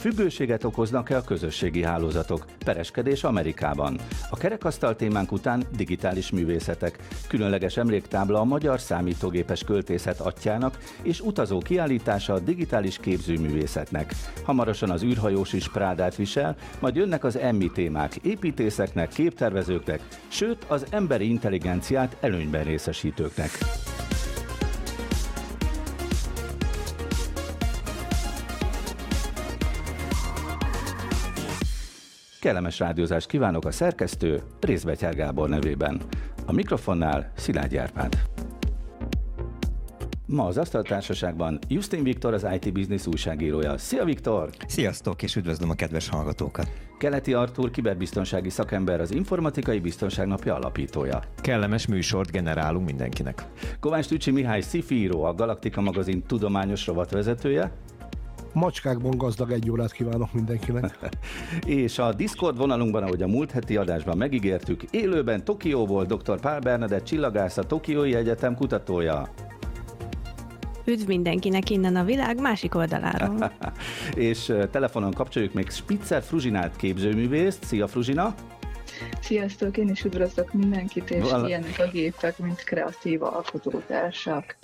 Függőséget okoznak-e a közösségi hálózatok? Pereskedés Amerikában. A kerekasztal témánk után digitális művészetek. Különleges emléktábla a magyar számítógépes költészet atyának és utazó kiállítása a digitális képzőművészetnek. Hamarosan az űrhajós is Prádát visel, majd jönnek az emmi témák építészeknek, képtervezőknek, sőt az emberi intelligenciát előnyben részesítőknek. Kellemes rádiózást kívánok a szerkesztő Részbetyár Gábor nevében. A mikrofonnál Szilágy Árpád. Ma az Asztaltársaságban Justin Viktor, az IT Business újságírója. Szia Viktor! Sziasztok, és üdvözlöm a kedves hallgatókat! Keleti Artúr, kiberbiztonsági szakember, az Informatikai Biztonság Napja alapítója. Kellemes műsort generálunk mindenkinek. Kovács Tücsi Mihály Szifíró, a Galaktika magazin tudományos rovatvezetője macskákban gazdag egy órát kívánok mindenkinek. és a Discord vonalunkban, ahogy a múlt heti adásban megígértük, élőben Tokióból dr. Pál Bernadett csillagász, a Tokiói Egyetem kutatója. Üdv mindenkinek innen a világ másik oldaláról. és telefonon kapcsoljuk még Spitzer Fruzsinát képzőművészt. Szia Fruzsina! Sziasztok, én is üdvözlök mindenkit, és Val- ilyenek a gépek, mint kreatív alkotótársak.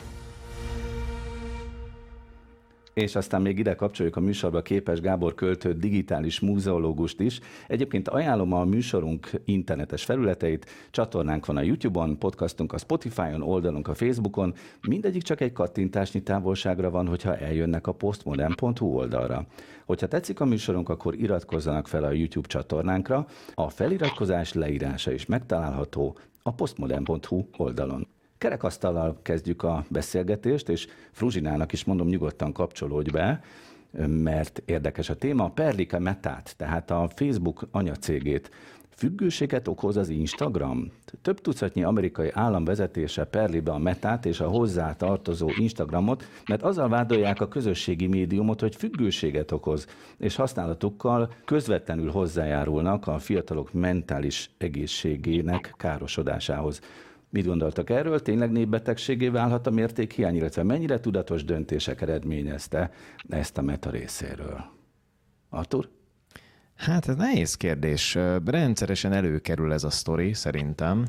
És aztán még ide kapcsoljuk a műsorba képes Gábor költő digitális múzeológust is. Egyébként ajánlom a műsorunk internetes felületeit, csatornánk van a YouTube-on, podcastunk a Spotify-on, oldalunk a Facebookon, mindegyik csak egy kattintásnyi távolságra van, hogyha eljönnek a postmodern.hu oldalra. Hogyha tetszik a műsorunk, akkor iratkozzanak fel a YouTube csatornánkra, a feliratkozás leírása is megtalálható a postmodern.hu oldalon. Kerekasztallal kezdjük a beszélgetést, és Fruzsinának is mondom, nyugodtan kapcsolódj be, mert érdekes a téma. Perlika Metát, tehát a Facebook anyacégét Függőséget okoz az Instagram? Több tucatnyi amerikai állam vezetése perli be a metát és a hozzá tartozó Instagramot, mert azzal vádolják a közösségi médiumot, hogy függőséget okoz, és használatukkal közvetlenül hozzájárulnak a fiatalok mentális egészségének károsodásához. Mit gondoltak erről? Tényleg népbetegségé válhat a mértékhiány, illetve mennyire tudatos döntések eredményezte ezt a meta részéről? Artur? Hát ez nehéz kérdés. Rendszeresen előkerül ez a sztori szerintem,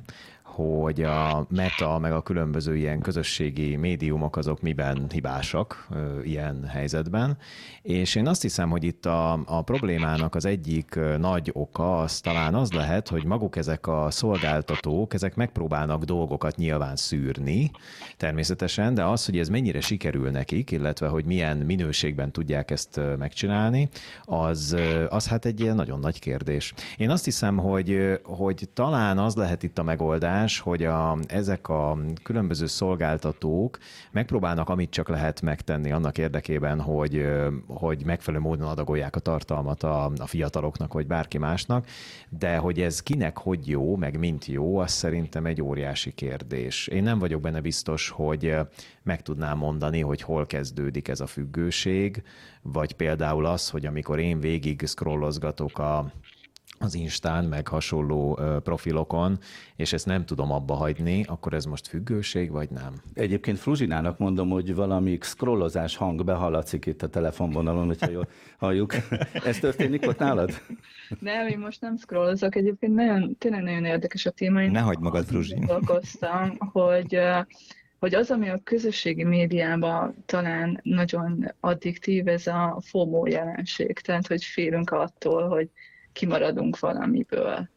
hogy a meta, meg a különböző ilyen közösségi médiumok azok miben hibásak ilyen helyzetben. És én azt hiszem, hogy itt a, a problémának az egyik nagy oka az talán az lehet, hogy maguk ezek a szolgáltatók, ezek megpróbálnak dolgokat nyilván szűrni, természetesen, de az, hogy ez mennyire sikerül nekik, illetve hogy milyen minőségben tudják ezt megcsinálni, az, az hát egy ilyen nagyon nagy kérdés. Én azt hiszem, hogy, hogy talán az lehet itt a megoldás, megoldás, hogy a, ezek a különböző szolgáltatók megpróbálnak amit csak lehet megtenni annak érdekében, hogy, hogy megfelelő módon adagolják a tartalmat a, a fiataloknak, vagy bárki másnak, de hogy ez kinek hogy jó, meg mint jó, az szerintem egy óriási kérdés. Én nem vagyok benne biztos, hogy meg tudnám mondani, hogy hol kezdődik ez a függőség, vagy például az, hogy amikor én végig scrollozgatok a az Instán, meg hasonló profilokon, és ezt nem tudom abba hagyni, akkor ez most függőség, vagy nem? Egyébként Fruzsinának mondom, hogy valami scrollozás hang behallatszik itt a telefonvonalon, hogyha jól halljuk. Ez történik ott nálad? Nem, én most nem scrollozok. Egyébként nagyon, tényleg nagyon érdekes a téma. Én ne hagyd magad, Fruzsi. hogy hogy az, ami a közösségi médiában talán nagyon addiktív, ez a FOMO jelenség. Tehát, hogy félünk attól, hogy kimaradunk valamiből.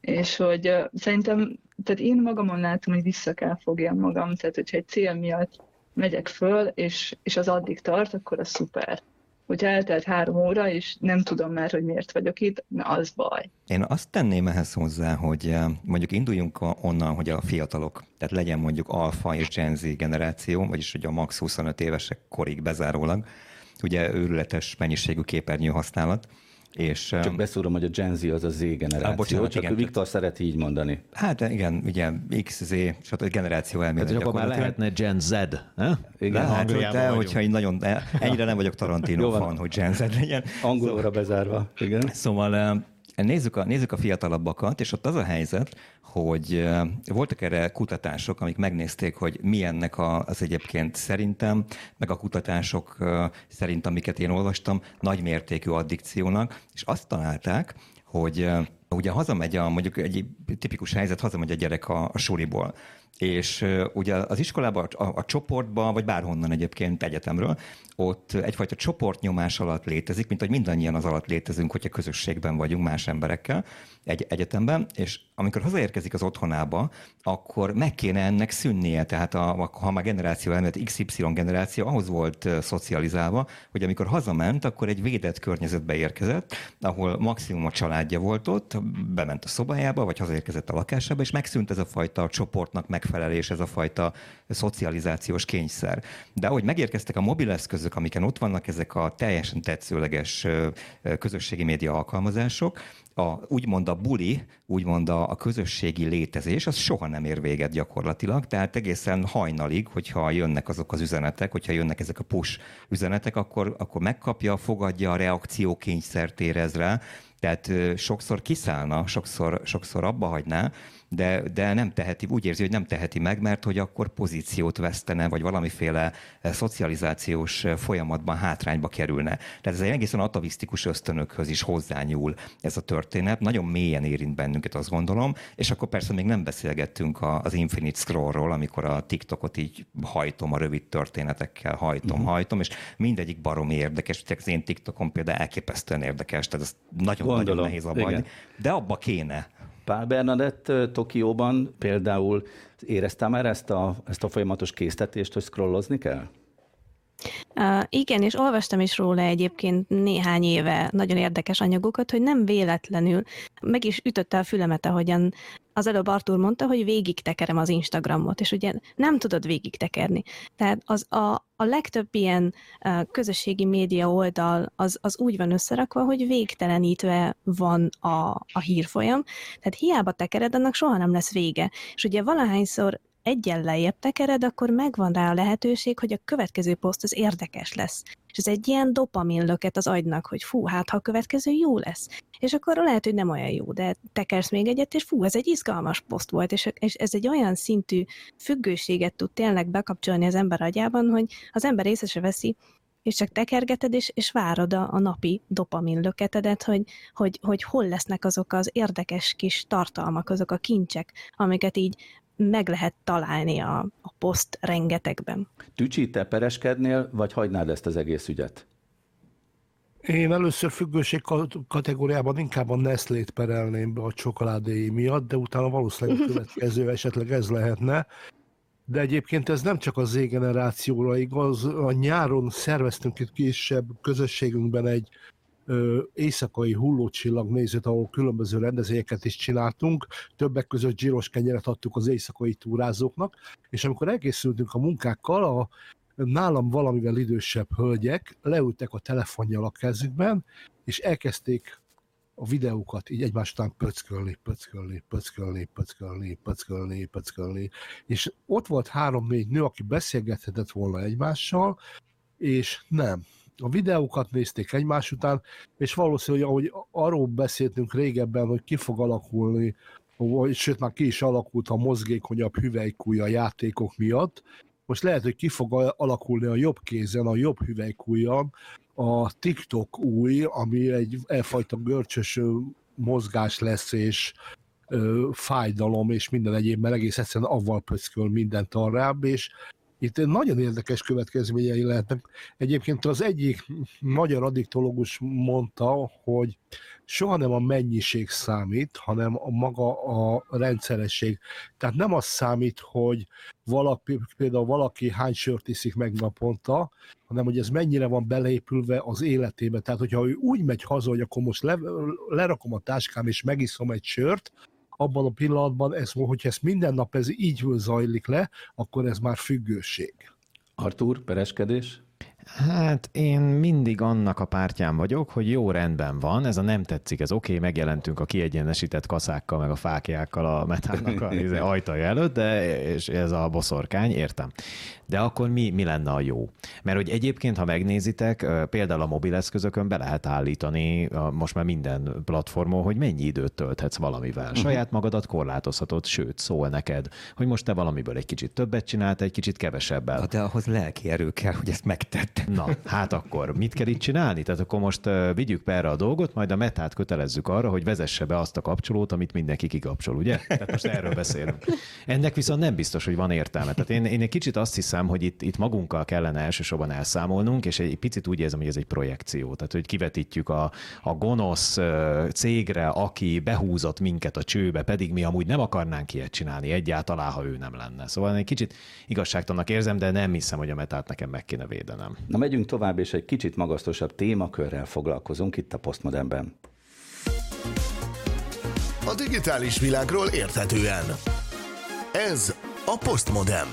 És hogy uh, szerintem, tehát én magamon látom, hogy vissza kell fogjam magam, tehát hogyha egy cél miatt megyek föl, és, és az addig tart, akkor az szuper. Hogyha eltelt három óra, és nem tudom már, hogy miért vagyok itt, na az baj. Én azt tenném ehhez hozzá, hogy mondjuk induljunk onnan, hogy a fiatalok, tehát legyen mondjuk alfa és Gen Z generáció, vagyis hogy a max 25 évesek korig bezárólag, ugye őrületes mennyiségű képernyő használat, és, Csak beszúrom, hogy a Gen Z az a Z generáció, ah, bocsánat, csak igen, Viktor szeret így mondani. Hát igen, ugye X, Z, stb. generáció elmélet. Tehát akkor már lehetne Gen Z, ne? Igen, Lehet, de vagyunk. hogyha így nagyon, ennyire nem vagyok Tarantino fan, hogy Gen Z legyen. Angolóra bezárva, igen. Szóval nézzük a, nézzük a fiatalabbakat, és ott az a helyzet, hogy voltak erre kutatások, amik megnézték, hogy milyennek az egyébként szerintem, meg a kutatások szerint, amiket én olvastam, nagy mértékű addikciónak, és azt találták, hogy ugye hazamegy a, mondjuk egy tipikus helyzet, hazamegy a gyerek a, a suliból, és ugye az iskolában, a, a csoportban, vagy bárhonnan egyébként egyetemről, ott egyfajta csoportnyomás alatt létezik, mint hogy mindannyian az alatt létezünk, hogyha közösségben vagyunk más emberekkel egy egyetemben, és amikor hazaérkezik az otthonába, akkor meg kéne ennek szűnnie. Tehát a, ha már generáció elmélet, XY generáció ahhoz volt szocializálva, hogy amikor hazament, akkor egy védett környezetbe érkezett, ahol maximum a családja volt ott, bement a szobájába, vagy hazaérkezett a lakásába, és megszűnt ez a fajta csoportnak megfelelés, ez a fajta szocializációs kényszer. De ahogy megérkeztek a mobileszközök, amiken ott vannak ezek a teljesen tetszőleges közösségi média alkalmazások, a, úgymond a buli, úgymond a, a közösségi létezés, az soha nem ér véget gyakorlatilag, tehát egészen hajnalig, hogyha jönnek azok az üzenetek, hogyha jönnek ezek a push üzenetek, akkor, akkor megkapja, fogadja, a reakciókényszert érez rá, tehát sokszor kiszállna, sokszor, sokszor abba hagyná, de, de nem teheti, úgy érzi, hogy nem teheti meg, mert hogy akkor pozíciót vesztene, vagy valamiféle eh, szocializációs eh, folyamatban hátrányba kerülne. Tehát ez egy egészen atavisztikus ösztönökhöz is hozzányúl ez a történet. Nagyon mélyen érint bennünket, azt gondolom, és akkor persze még nem beszélgettünk az Infinite Scrollról, amikor a TikTokot így hajtom, a rövid történetekkel hajtom, uh-huh. hajtom, és mindegyik baromi érdekes. Az én TikTokon például elképesztően érdekes, tehát ez nagyon, nagyon nehéz abba De abba kéne. Pál Bernadett Tokióban például érezte már ezt a, ezt a folyamatos késztetést, hogy scrollozni kell? Uh, igen, és olvastam is róla egyébként néhány éve nagyon érdekes anyagokat, hogy nem véletlenül meg is ütötte a fülemet, ahogyan az előbb Artur mondta, hogy végig tekerem az Instagramot, és ugye nem tudod végig tekerni. Tehát az a, a legtöbb ilyen uh, közösségi média oldal az, az úgy van összerakva, hogy végtelenítve van a, a hírfolyam, tehát hiába tekered, annak soha nem lesz vége. És ugye valahányszor egyen lejjebb tekered, akkor megvan rá a lehetőség, hogy a következő poszt az érdekes lesz. És ez egy ilyen dopaminlöket az agynak, hogy fú, hát ha a következő jó lesz. És akkor lehet, hogy nem olyan jó, de tekersz még egyet, és fú, ez egy izgalmas poszt volt, és, és ez egy olyan szintű függőséget tud tényleg bekapcsolni az ember agyában, hogy az ember észre veszi, és csak tekergeted, és, és várod a, a napi dopamin löketedet, hogy, hogy, hogy hol lesznek azok az érdekes kis tartalmak, azok a kincsek, amiket így meg lehet találni a, a poszt rengetegben. Tücsi, te pereskednél, vagy hagynád ezt az egész ügyet? Én először függőség kategóriában inkább a Nestlét perelném be a csokoládéi miatt, de utána valószínűleg a következő esetleg ez lehetne. De egyébként ez nem csak az Z-generációra igaz. A nyáron szerveztünk itt kisebb közösségünkben egy éjszakai hullócsillag nézőt, ahol különböző rendezvényeket is csináltunk, többek között zsíros kenyeret adtuk az éjszakai túrázóknak, és amikor elkészültünk a munkákkal, a nálam valamivel idősebb hölgyek leültek a telefonjal a kezükben, és elkezdték a videókat így egymás után pöckölni, pöckölni, pöckölni, pöckölni, pöckölni, pöckölni. És ott volt három-négy nő, aki beszélgethetett volna egymással, és nem a videókat nézték egymás után, és valószínűleg, ahogy arról beszéltünk régebben, hogy ki fog alakulni, sőt már ki is alakult a mozgékonyabb hüvelykúja játékok miatt, most lehet, hogy ki fog alakulni a jobb kézen, a jobb hüvelykújjal, a TikTok új, ami egy elfajta görcsös mozgás lesz, és ö, fájdalom, és minden egyéb, mert egész egyszerűen avval pöcköl mindent arrább, és itt nagyon érdekes következményei lehetnek. Egyébként az egyik magyar addiktológus mondta, hogy soha nem a mennyiség számít, hanem a maga a rendszeresség. Tehát nem az számít, hogy valaki, például valaki hány sört iszik meg naponta, hanem hogy ez mennyire van beleépülve az életébe. Tehát, hogyha ő úgy megy haza, hogy akkor most le, lerakom a táskám és megiszom egy sört, abban a pillanatban, ez, hogyha ez minden nap ez így zajlik le, akkor ez már függőség. Artur, pereskedés? Hát én mindig annak a pártján vagyok, hogy jó rendben van, ez a nem tetszik, ez oké, okay, megjelentünk a kiegyenesített kaszákkal, meg a fákjákkal a metának a izé, ajtaja előtt, de és ez a boszorkány, értem. De akkor mi, mi lenne a jó? Mert hogy egyébként, ha megnézitek, például a mobileszközökön be lehet állítani most már minden platformon, hogy mennyi időt tölthetsz valamivel. Mhm. Saját magadat korlátozhatod, sőt, szól neked, hogy most te valamiből egy kicsit többet csinált, egy kicsit kevesebbel. De ahhoz lelki erő kell, hogy ezt megtett. Na, hát akkor mit kell itt csinálni? Tehát akkor most vigyük be erre a dolgot, majd a metát kötelezzük arra, hogy vezesse be azt a kapcsolót, amit mindenki kikapcsol, ugye? Tehát most erről beszélünk. Ennek viszont nem biztos, hogy van értelme. Tehát én, én egy kicsit azt hiszem, hogy itt, itt magunkkal kellene elsősorban elszámolnunk, és egy picit úgy érzem, hogy ez egy projekció. Tehát, hogy kivetítjük a, a gonosz cégre, aki behúzott minket a csőbe, pedig mi amúgy nem akarnánk ilyet csinálni egyáltalán, ha ő nem lenne. Szóval egy kicsit igazságtalannak érzem, de nem hiszem, hogy a metát nekem meg kéne védenem. Na megyünk tovább, és egy kicsit magasztosabb témakörrel foglalkozunk itt a Postmodernben. A digitális világról érthetően. Ez a Postmodern.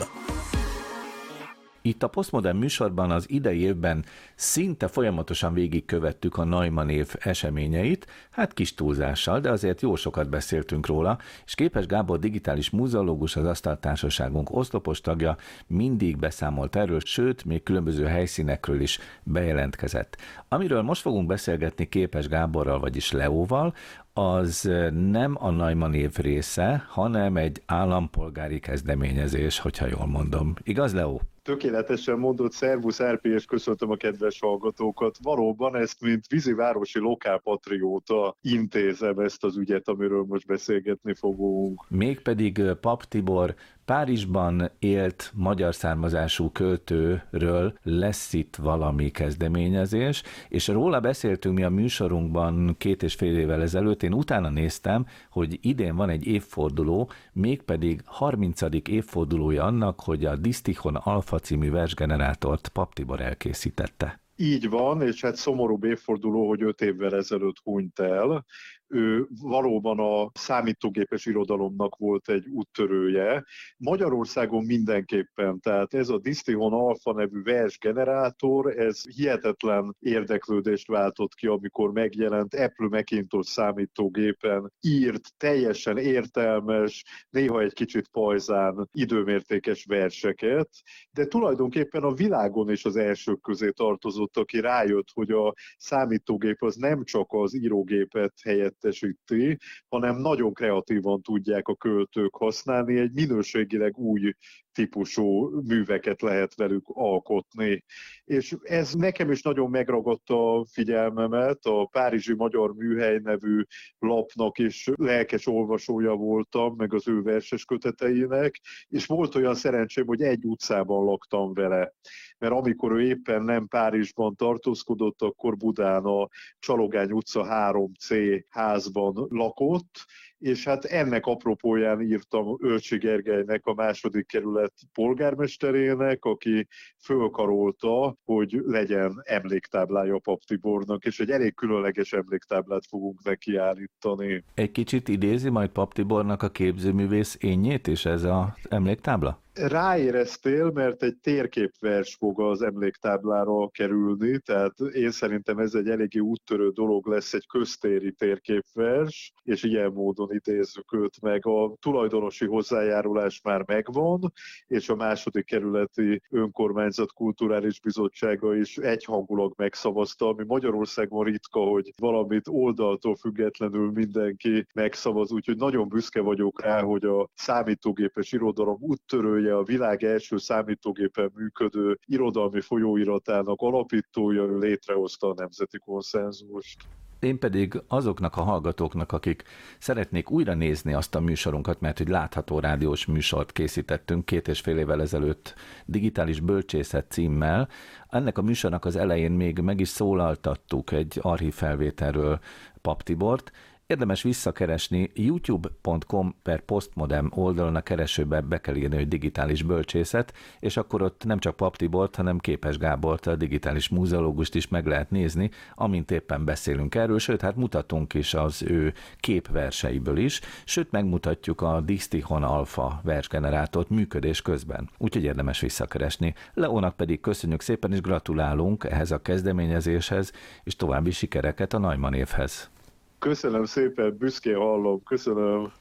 Itt a Postmodern műsorban az idei évben szinte folyamatosan végigkövettük a Neumann év eseményeit, hát kis túlzással, de azért jó sokat beszéltünk róla, és Képes Gábor digitális muzeológus, az Asztaltársaságunk oszlopos tagja mindig beszámolt erről, sőt, még különböző helyszínekről is bejelentkezett. Amiről most fogunk beszélgetni Képes Gáborral, vagyis Leóval, az nem a Neumann év része, hanem egy állampolgári kezdeményezés, hogyha jól mondom. Igaz, Leó? Tökéletesen mondott, szervusz RP, és köszöntöm a kedves hallgatókat. Valóban ezt, mint vízivárosi lokálpatrióta intézem ezt az ügyet, amiről most beszélgetni fogunk. Mégpedig Pap Tibor Párizsban élt magyar származású költőről lesz itt valami kezdeményezés, és róla beszéltünk mi a műsorunkban két és fél évvel ezelőtt. Én utána néztem, hogy idén van egy évforduló, mégpedig 30. évfordulója annak, hogy a Distichon Alpha című versgenerátort Pap Tibor elkészítette. Így van, és hát szomorú évforduló, hogy öt évvel ezelőtt hunyt el ő valóban a számítógépes irodalomnak volt egy úttörője. Magyarországon mindenképpen, tehát ez a Distihon Alpha nevű versgenerátor, ez hihetetlen érdeklődést váltott ki, amikor megjelent Apple Macintosh számítógépen írt, teljesen értelmes, néha egy kicsit pajzán időmértékes verseket, de tulajdonképpen a világon is az elsők közé tartozott, aki rájött, hogy a számítógép az nem csak az írógépet helyett helyettesíti, hanem nagyon kreatívan tudják a költők használni, egy minőségileg új típusú műveket lehet velük alkotni. És ez nekem is nagyon megragadta a figyelmemet, a Párizsi Magyar Műhely nevű lapnak is lelkes olvasója voltam, meg az ő verses köteteinek, és volt olyan szerencsém, hogy egy utcában laktam vele mert amikor ő éppen nem Párizsban tartózkodott, akkor Budán a Csalogány utca 3C házban lakott, és hát ennek apropóján írtam Ölcsi Gergelynek, a második kerület polgármesterének, aki fölkarolta, hogy legyen emléktáblája Pap Tibornak, és egy elég különleges emléktáblát fogunk neki állítani. Egy kicsit idézi majd Pap Tibornak a képzőművész énjét és ez az emléktábla? Ráéreztél, mert egy térképvers fog az emléktáblára kerülni, tehát én szerintem ez egy eléggé úttörő dolog lesz, egy köztéri térképvers, és ilyen módon idézzük őt meg. A tulajdonosi hozzájárulás már megvan, és a második kerületi önkormányzat kulturális bizottsága is egyhangulag megszavazta, ami Magyarországon ritka, hogy valamit oldaltól függetlenül mindenki megszavaz, úgyhogy nagyon büszke vagyok rá, hogy a számítógépes irodalom úttörője ugye a világ első számítógépen működő irodalmi folyóiratának alapítója, létrehozta a nemzeti konszenzust. Én pedig azoknak a hallgatóknak, akik szeretnék újra nézni azt a műsorunkat, mert hogy látható rádiós műsort készítettünk két és fél évvel ezelőtt digitális bölcsészet címmel. Ennek a műsornak az elején még meg is szólaltattuk egy archív felvételről Pap Tibort, Érdemes visszakeresni youtube.com per postmodem oldalon a keresőbe be kell írni, hogy digitális bölcsészet, és akkor ott nem csak Pap Tibort, hanem Képes Gábort, a digitális múzeológust is meg lehet nézni, amint éppen beszélünk erről, sőt, hát mutatunk is az ő képverseiből is, sőt, megmutatjuk a Distihon Alpha versgenerátort működés közben. Úgyhogy érdemes visszakeresni. Leónak pedig köszönjük szépen, és gratulálunk ehhez a kezdeményezéshez, és további sikereket a Najman évhez. Köszönöm szépen, büszkén hallom, köszönöm.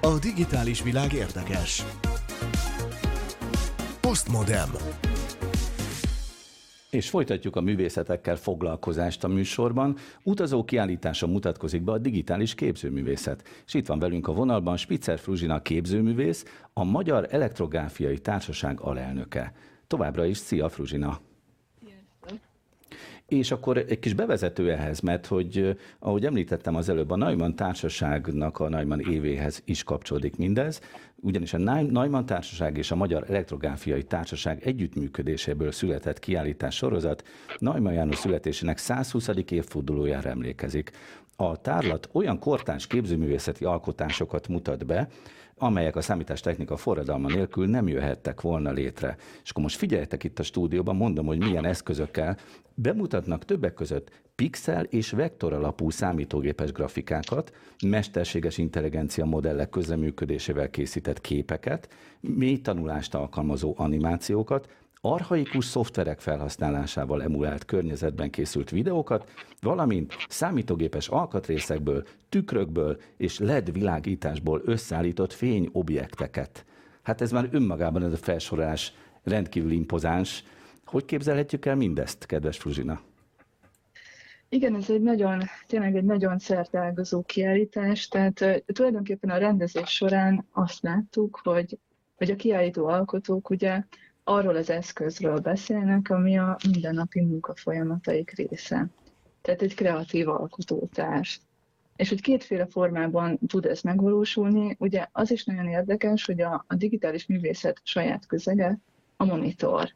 A digitális világ érdekes. Postmodem. És folytatjuk a művészetekkel foglalkozást a műsorban. Utazó kiállítása mutatkozik be a digitális képzőművészet. És itt van velünk a vonalban Spitzer Fruzsina képzőművész, a Magyar Elektrográfiai Társaság alelnöke. Továbbra is szia Fruzsina! És akkor egy kis bevezető ehhez, mert hogy ahogy említettem az előbb, a Neumann Társaságnak a Neumann évéhez is kapcsolódik mindez, ugyanis a Neumann Társaság és a Magyar Elektrográfiai Társaság együttműködéséből született kiállítás sorozat Neumann János születésének 120. évfordulójára emlékezik. A tárlat olyan kortárs képzőművészeti alkotásokat mutat be, amelyek a számítástechnika forradalma nélkül nem jöhettek volna létre. És akkor most figyeljetek itt a stúdióban, mondom, hogy milyen eszközökkel bemutatnak többek között pixel és vektor alapú számítógépes grafikákat, mesterséges intelligencia modellek közleműködésével készített képeket, mély tanulást alkalmazó animációkat, arhaikus szoftverek felhasználásával emulált környezetben készült videókat, valamint számítógépes alkatrészekből, tükrökből és LED világításból összeállított fényobjekteket. Hát ez már önmagában ez a felsorolás rendkívül impozáns. Hogy képzelhetjük el mindezt, kedves Fruzsina? Igen, ez egy nagyon, tényleg egy nagyon szertágazó kiállítás, tehát uh, tulajdonképpen a rendezés során azt láttuk, hogy, hogy a kiállító alkotók ugye arról az eszközről beszélnek, ami a mindennapi munka folyamataik része. Tehát egy kreatív alkotótárs. És hogy kétféle formában tud ez megvalósulni, ugye az is nagyon érdekes, hogy a, a digitális művészet saját közege a monitor.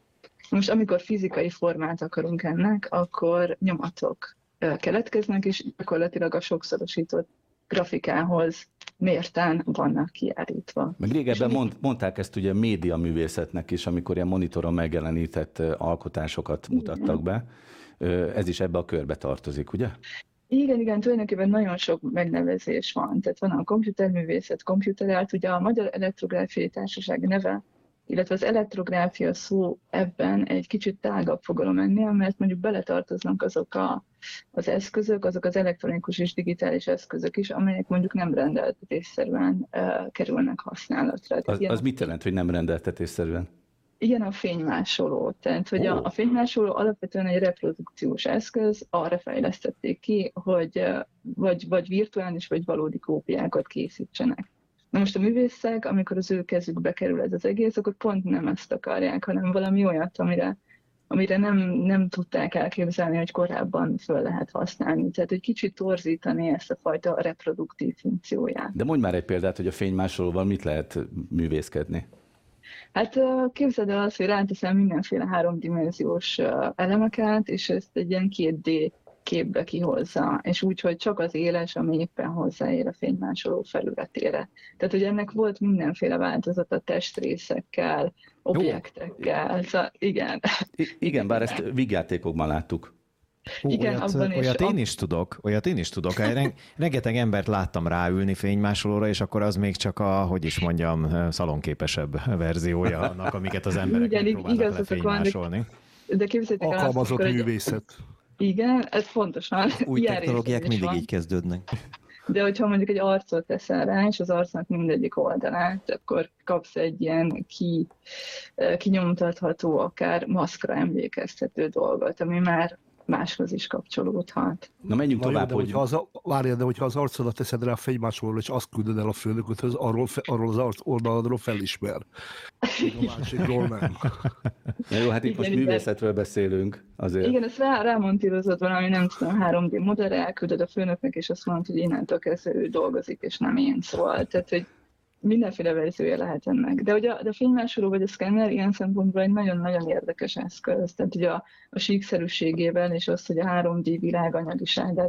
Most amikor fizikai formát akarunk ennek, akkor nyomatok keletkeznek, és gyakorlatilag a sokszorosított grafikához mérten vannak kiállítva. Meg régebben mond, mondták ezt ugye média művészetnek is, amikor ilyen monitoron megjelenített alkotásokat mutattak be. Ez is ebbe a körbe tartozik, ugye? Igen, igen, tulajdonképpen nagyon sok megnevezés van. Tehát van a komputerművészet, komputerált, ugye a Magyar Elektrográfiai Társaság neve illetve az elektrográfia szó ebben egy kicsit tágabb fogalom ennél, mert mondjuk beletartoznak azok a, az eszközök, azok az elektronikus és digitális eszközök is, amelyek mondjuk nem rendeltetésszerűen uh, kerülnek használatra. Az, az mit jelent, hogy nem rendeltetésszerűen? Igen, a fénymásoló. Tehát, hogy oh. a, a fénymásoló alapvetően egy reprodukciós eszköz, arra fejlesztették ki, hogy vagy, vagy virtuális, vagy valódi kópiákat készítsenek. Na most a művészek, amikor az ő kezükbe kerül ez az egész, akkor pont nem ezt akarják, hanem valami olyat, amire, amire nem, nem tudták elképzelni, hogy korábban föl lehet használni. Tehát egy kicsit torzítani ezt a fajta reproduktív funkcióját. De mondj már egy példát, hogy a fénymásolóval mit lehet művészkedni? Hát képzeld el azt, hogy ráteszem mindenféle háromdimenziós elemeket, és ezt egy ilyen 2D képbe kihozza, és úgy, hogy csak az éles, ami éppen hozzáér a fénymásoló felületére. Tehát, hogy ennek volt mindenféle változata testrészekkel, objektekkel, szóval igen. I- igen, bár ezt vígjátékokban láttuk. Hú, Igen, olyat, abban olyat is, én is tudok, olyat én is tudok. Rengeteg embert láttam ráülni fénymásolóra, és akkor az még csak a, hogy is mondjam, szalonképesebb verziója annak, amiket az emberek Igen, próbálnak lefénymásolni. De képzeljétek Alkalmazott el, művészet. Hogy igen, ez fontosan. Új technológiák mindig van. így kezdődnek. De hogyha mondjuk egy arcot teszel rá, és az arcnak mindegyik oldalát, akkor kapsz egy ilyen ki, eh, kinyomtatható, akár maszkra emlékeztető dolgot, ami már máshoz is kapcsolódhat. Na menjünk Na tovább, de hogy... Az, várjál, de hogyha az arcodat teszed rá a fegymásolóra, és azt küldöd el a főnököthöz, arról, arról az arc oldaladról felismer. A másikról nem. Na jó, hát itt igen, most művészetről beszélünk azért. Igen, ezt rá, rámontírozott valami, nem tudom, 3D modellre, elküldöd a főnöknek, és azt mondod, hogy innentől kezdve ő dolgozik, és nem én. Szóval, tehát, hogy mindenféle verziója lehet ennek. De ugye a, a fénymásoló vagy a szkenner ilyen szempontból egy nagyon-nagyon érdekes eszköz. Tehát ugye a, a síkszerűségével és az, hogy a 3D világ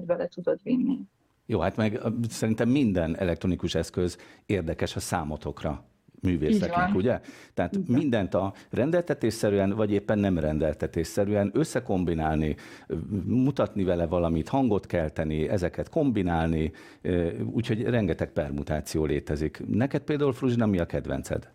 bele tudod vinni. Jó, hát meg szerintem minden elektronikus eszköz érdekes a számotokra művészeknek, ugye? Tehát Igen. mindent a rendeltetésszerűen, vagy éppen nem rendeltetésszerűen összekombinálni, mutatni vele valamit, hangot kelteni, ezeket kombinálni, úgyhogy rengeteg permutáció létezik. Neked például, Fruzsina, mi a kedvenced?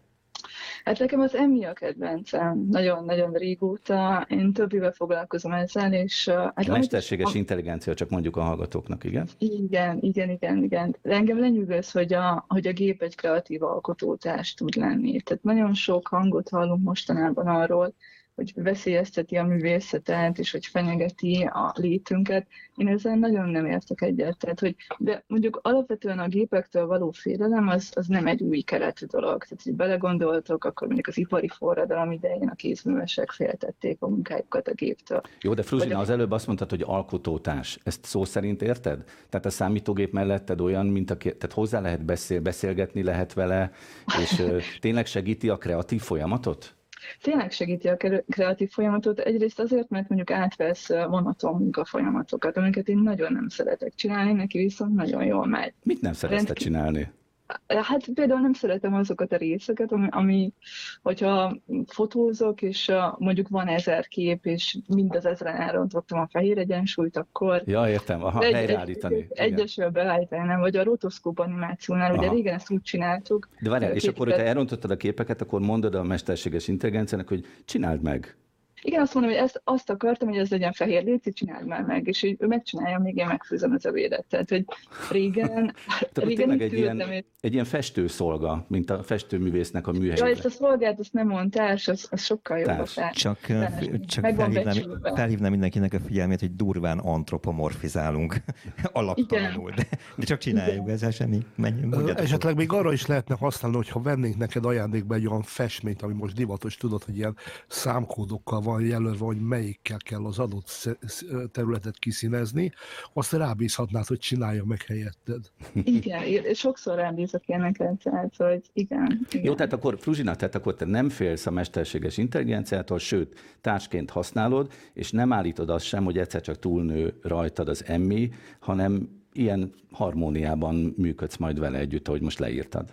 Hát nekem az Emmy a kedvencem, nagyon-nagyon régóta. Én több éve foglalkozom ezzel, és... Hát a mesterséges amit... intelligencia, csak mondjuk a hallgatóknak, igen? Igen, igen, igen, igen. De engem lenyűgöz, hogy a, hogy a gép egy kreatív alkotótárs tud lenni. Tehát nagyon sok hangot hallunk mostanában arról, hogy veszélyezteti a művészetet, és hogy fenyegeti a létünket. Én ezzel nagyon nem értek egyet. Tehát, hogy, de mondjuk alapvetően a gépektől való félelem az, az nem egy új keletű dolog. Tehát, hogy belegondoltok, akkor mondjuk az ipari forradalom idején a kézművesek féltették a munkájukat a géptől. Jó, de Fruzsina, a... az előbb azt mondtad, hogy alkotótás. Ezt szó szerint érted? Tehát a számítógép melletted olyan, mint a, tehát hozzá lehet beszél, beszélgetni lehet vele, és tényleg segíti a kreatív folyamatot? Tényleg segíti a kreatív folyamatot. Egyrészt azért, mert mondjuk átvesz monoton munkafolyamatokat, amiket én nagyon nem szeretek csinálni, neki viszont nagyon jól megy. Mit nem szeretsz Rendkívül... csinálni? Hát például nem szeretem azokat a részeket, ami, ami hogyha fotózok, és mondjuk van ezer kép, és mind az ezeren elrontottam a fehér egyensúlyt, akkor... Ja, értem, aha, egy, helyreállítani. Egy, egyesül beállítani, nem, vagy a rotoszkóp animációnál, aha. ugye régen ezt úgy csináltuk. De várjál, és akkor, hogyha elrontottad a képeket, akkor mondod a mesterséges intelligenciának, hogy csináld meg. Igen, azt mondom, hogy ezt, azt akartam, hogy ez legyen fehér léci, csináld már meg, és hogy ő megcsinálja, még én megfőzöm az ebédet. Tehát, hogy régen... régen egy ilyen, egy ilyen festőszolga, mint a festőművésznek a műhely. Ja, ezt a szolgát, azt nem mond társ, az, az sokkal jobb társ. a Csak, társ. csak felhívnám, felhívnám mindenkinek a figyelmét, hogy durván antropomorfizálunk alaptalanul, de, de, csak csináljuk, Igen. ezzel semmi. Menjünk, Esetleg még arra is lehetne használni, hogyha vennénk neked ajándékba egy olyan festményt, ami most divatos, tudod, hogy ilyen számkódokkal van jelölve, hogy melyikkel kell az adott területet kiszínezni, azt rábízhatnád, hogy csinálja meg helyetted. Igen, sokszor rábízok ilyeneket, tehát, hogy igen, igen. Jó, tehát akkor Fruzsina, tehát akkor te nem félsz a mesterséges intelligenciától, sőt, társként használod, és nem állítod azt sem, hogy egyszer csak túlnő rajtad az emmi, hanem ilyen harmóniában működsz majd vele együtt, ahogy most leírtad.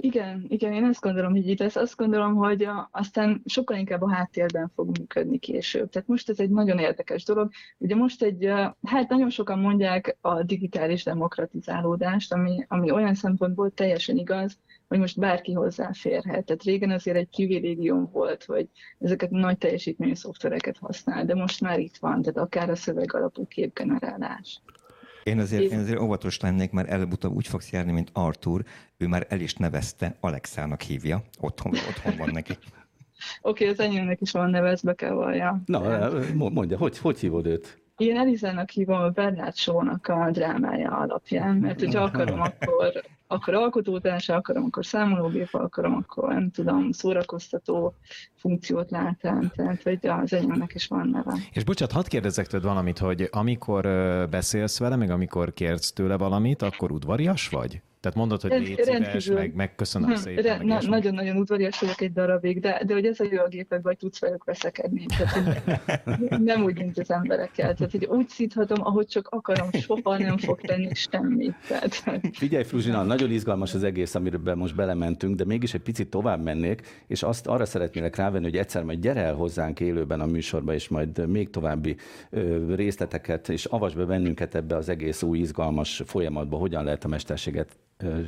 Igen, igen, én azt gondolom, hogy itt lesz. Azt gondolom, hogy a, aztán sokkal inkább a háttérben fog működni később. Tehát most ez egy nagyon érdekes dolog. Ugye most egy, hát nagyon sokan mondják a digitális demokratizálódást, ami, ami olyan szempontból teljesen igaz, hogy most bárki hozzáférhet. Tehát régen azért egy privilégium volt, hogy ezeket nagy teljesítményű szoftvereket használ, de most már itt van, tehát akár a szöveg alapú képgenerálás. Én azért, én azért óvatos lennék, mert előbb-utóbb úgy fogsz járni, mint Artur. Ő már el is nevezte, Alexának hívja. Otthon, otthon van neki. Oké, okay, az enyémnek is van neve, ezt be kell valljam. Na, mondja, hogy, hogy hívod őt? Én Elizának hívom a Bernát Sónak a drámája alapján, mert hogyha akarom, akkor, akkor alkotótársa, akarom, akkor számológép, akarom, akkor nem tudom, szórakoztató funkciót látám, tehát hogy az enyémnek is van neve. És bocsánat, hadd kérdezzek tőled valamit, hogy amikor beszélsz vele, meg amikor kérsz tőle valamit, akkor udvarias vagy? Tehát mondod, hogy légy szíves, meg megköszönöm hm, szépen. Na, nagyon-nagyon udvarias vagyok egy darabig, de, de hogy ez a jó a gépekben, hogy tudsz velük veszekedni. Tehát, nem úgy, mint az emberekkel. Tehát, hogy úgy szíthatom, ahogy csak akarom, soha nem fog tenni semmit. Tehát... Figyelj, Fruzsina, nagyon izgalmas az egész, amiről most belementünk, de mégis egy picit tovább mennék, és azt arra szeretnélek rávenni, hogy egyszer majd gyere el hozzánk élőben a műsorba, és majd még további ö, részleteket, és avasd be bennünket ebbe az egész új izgalmas folyamatba, hogyan lehet a mesterséget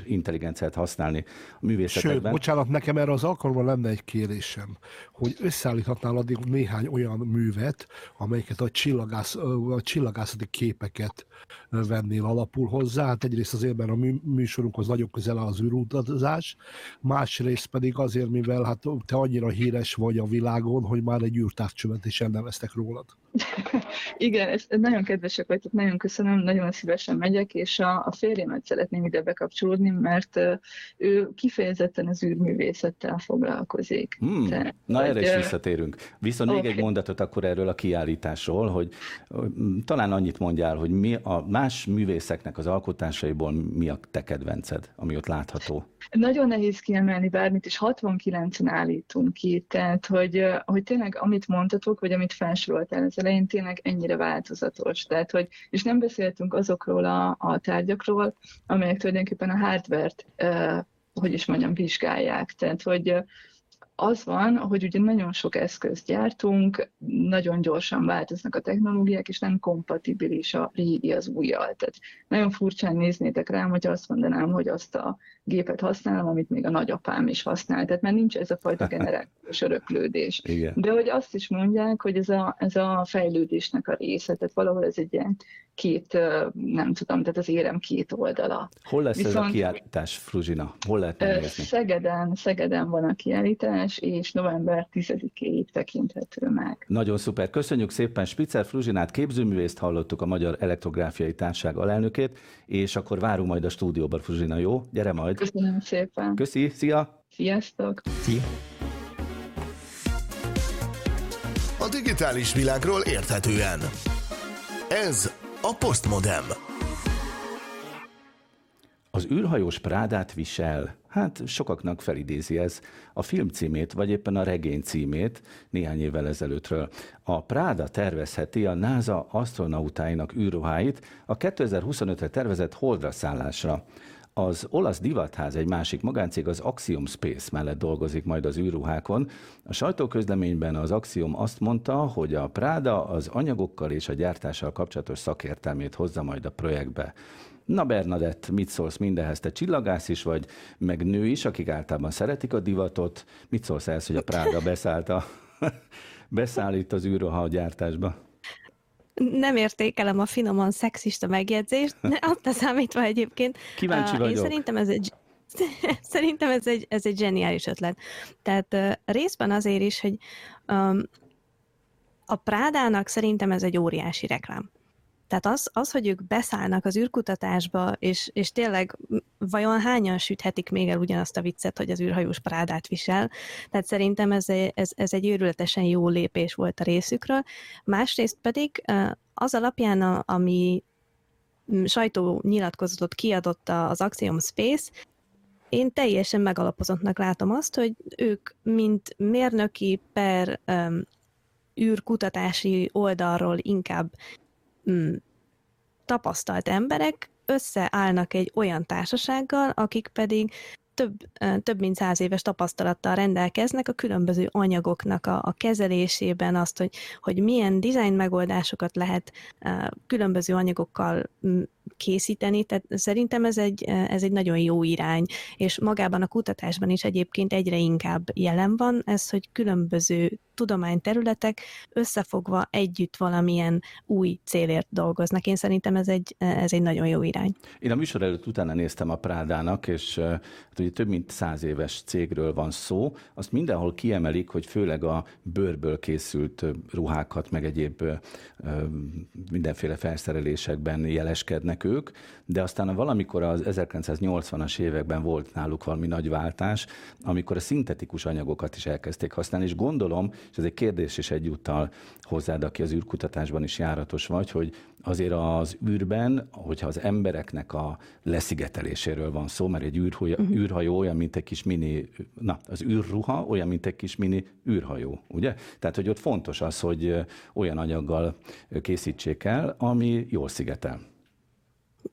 intelligenciát használni a művészetekben. Sőt, bocsánat, nekem erre az alkalommal lenne egy kérésem, hogy összeállíthatnál addig néhány olyan művet, amelyeket a, csillagász, a csillagászati képeket vennél alapul hozzá. Hát egyrészt azért, mert a műsorunkhoz nagyon közel az űrutazás, másrészt pedig azért, mivel hát te annyira híres vagy a világon, hogy már egy űrtávcsövet is elneveztek rólad. Igen, ez, nagyon kedvesek vagytok, nagyon köszönöm, nagyon szívesen megyek, és a, a férjemet szeretném ide bekapcsolódni, mert ő kifejezetten az űrművészettel foglalkozik. Hmm. Te, Na erre is visszatérünk. Viszont okay. még egy mondatot akkor erről a kiállításról, hogy talán annyit mondjál, hogy mi a más művészeknek az alkotásaiból mi a te kedvenced, ami ott látható? Nagyon nehéz kiemelni bármit, és 69-en állítunk ki, tehát hogy, hogy tényleg amit mondtatok, vagy amit felsoroltál az elején, tényleg ennyire változatos. Tehát, hogy, és nem beszéltünk azokról a, a tárgyakról, amelyek tulajdonképpen a hardware-t, eh, hogy is mondjam, vizsgálják. Tehát, hogy az van, hogy ugye nagyon sok eszközt gyártunk, nagyon gyorsan változnak a technológiák, és nem kompatibilis a régi az újjal. Tehát nagyon furcsán néznétek rám, hogy azt mondanám, hogy azt a gépet használom, amit még a nagyapám is használ. Tehát mert nincs ez a fajta generációs öröklődés. Igen. De hogy azt is mondják, hogy ez a, ez a fejlődésnek a része, tehát valahol ez egy ilyen két, nem tudom, tehát az érem két oldala. Hol lesz Viszont, ez a kiállítás, Fruzsina? Hol lehet megnézni? Szegeden, Szegeden van a kiállítás, és november 10-ig tekinthető meg. Nagyon szuper. Köszönjük szépen Spitzer Fruzsinát, képzőművészt hallottuk, a Magyar Elektrográfiai Társág alelnökét, és akkor várunk majd a stúdióba, Fruzsina, jó? Gyere majd! Köszönöm szépen! Köszi, szia! Sziasztok! Szia! A digitális világról érthetően. Ez a Postmodem. Az űrhajós Prádát visel. Hát sokaknak felidézi ez a film címét, vagy éppen a regény címét néhány évvel ezelőttről. A Práda tervezheti a NASA astronautáinak űrruháit a 2025-re tervezett holdra szállásra. Az olasz divatház egy másik magáncég az Axiom Space mellett dolgozik majd az űrruhákon. A sajtóközleményben az Axiom azt mondta, hogy a Práda az anyagokkal és a gyártással kapcsolatos szakértelmét hozza majd a projektbe. Na Bernadett, mit szólsz mindehez? Te csillagász is vagy, meg nő is, akik általában szeretik a divatot. Mit szólsz ehhez, hogy a Práda beszállt a, beszállít az űrruha gyártásba? nem értékelem a finoman szexista megjegyzést, de azt számítva egyébként. Kíváncsi vagyok. Én szerintem ez egy, szerintem ez egy, ez egy zseniális ötlet. Tehát uh, részben azért is, hogy um, a Prádának szerintem ez egy óriási reklám. Tehát az, az, hogy ők beszállnak az űrkutatásba, és, és tényleg vajon hányan süthetik még el ugyanazt a viccet, hogy az űrhajós parádát visel. Tehát szerintem ez, ez, ez egy őrületesen jó lépés volt a részükről. Másrészt pedig az alapján, ami sajtó nyilatkozatot kiadott az Axiom Space, én teljesen megalapozottnak látom azt, hogy ők, mint mérnöki per um, űrkutatási oldalról inkább mm, tapasztalt emberek összeállnak egy olyan társasággal, akik pedig több, több mint száz éves tapasztalattal rendelkeznek a különböző anyagoknak a, a kezelésében, azt, hogy, hogy milyen design megoldásokat lehet különböző anyagokkal készíteni, tehát szerintem ez egy, ez egy nagyon jó irány, és magában a kutatásban is egyébként egyre inkább jelen van ez, hogy különböző tudományterületek összefogva együtt valamilyen új célért dolgoznak. Én szerintem ez egy, ez egy nagyon jó irány. Én a műsor előtt utána néztem a Prádának, és hát ugye több mint száz éves cégről van szó. Azt mindenhol kiemelik, hogy főleg a bőrből készült ruhákat, meg egyéb mindenféle felszerelésekben jeleskednek ők, de aztán valamikor az 1980-as években volt náluk valami nagy váltás, amikor a szintetikus anyagokat is elkezdték használni, és gondolom, és ez egy kérdés is egyúttal hozzád, aki az űrkutatásban is járatos vagy, hogy azért az űrben, hogyha az embereknek a leszigeteléséről van szó, mert egy űrhajó, uh-huh. űrhajó olyan, mint egy kis mini, na, az űrruha olyan, mint egy kis mini űrhajó, ugye? Tehát, hogy ott fontos az, hogy olyan anyaggal készítsék el, ami jól szigetel.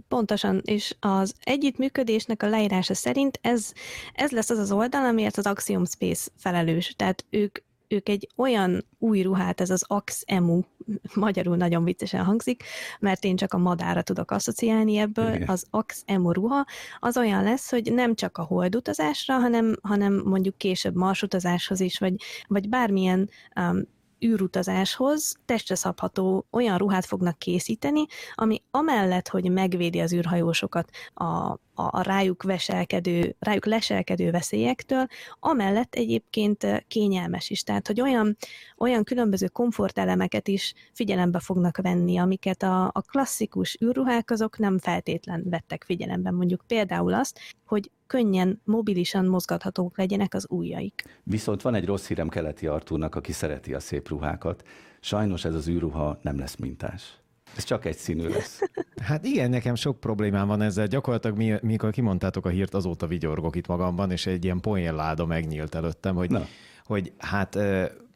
Pontosan, és az együttműködésnek a leírása szerint ez, ez lesz az az oldal, amiért az Axiom Space felelős. Tehát ők ők egy olyan új ruhát, ez az Ax-Emu, magyarul nagyon viccesen hangzik, mert én csak a madára tudok asszociálni ebből, Igen. az Ax-Emu ruha, az olyan lesz, hogy nem csak a holdutazásra, hanem, hanem mondjuk később marsutazáshoz is, vagy, vagy bármilyen um, űrutazáshoz testre szabható olyan ruhát fognak készíteni, ami amellett, hogy megvédi az űrhajósokat a a, a rájuk veselkedő, rájuk leselkedő veszélyektől, amellett egyébként kényelmes is. Tehát, hogy olyan, olyan különböző komfortelemeket is figyelembe fognak venni, amiket a, a klasszikus űrruhák azok nem feltétlen vettek figyelembe. Mondjuk például azt, hogy könnyen, mobilisan mozgathatók legyenek az ujjaik. Viszont van egy rossz hírem Keleti Artúrnak, aki szereti a szép ruhákat. Sajnos ez az űrruha nem lesz mintás. Ez csak egy színű lesz. Hát igen, nekem sok problémám van ezzel. Gyakorlatilag mi, mikor kimondtátok a hírt, azóta vigyorgok itt magamban, és egy ilyen poénláda megnyílt előttem, hogy, Na. hogy hát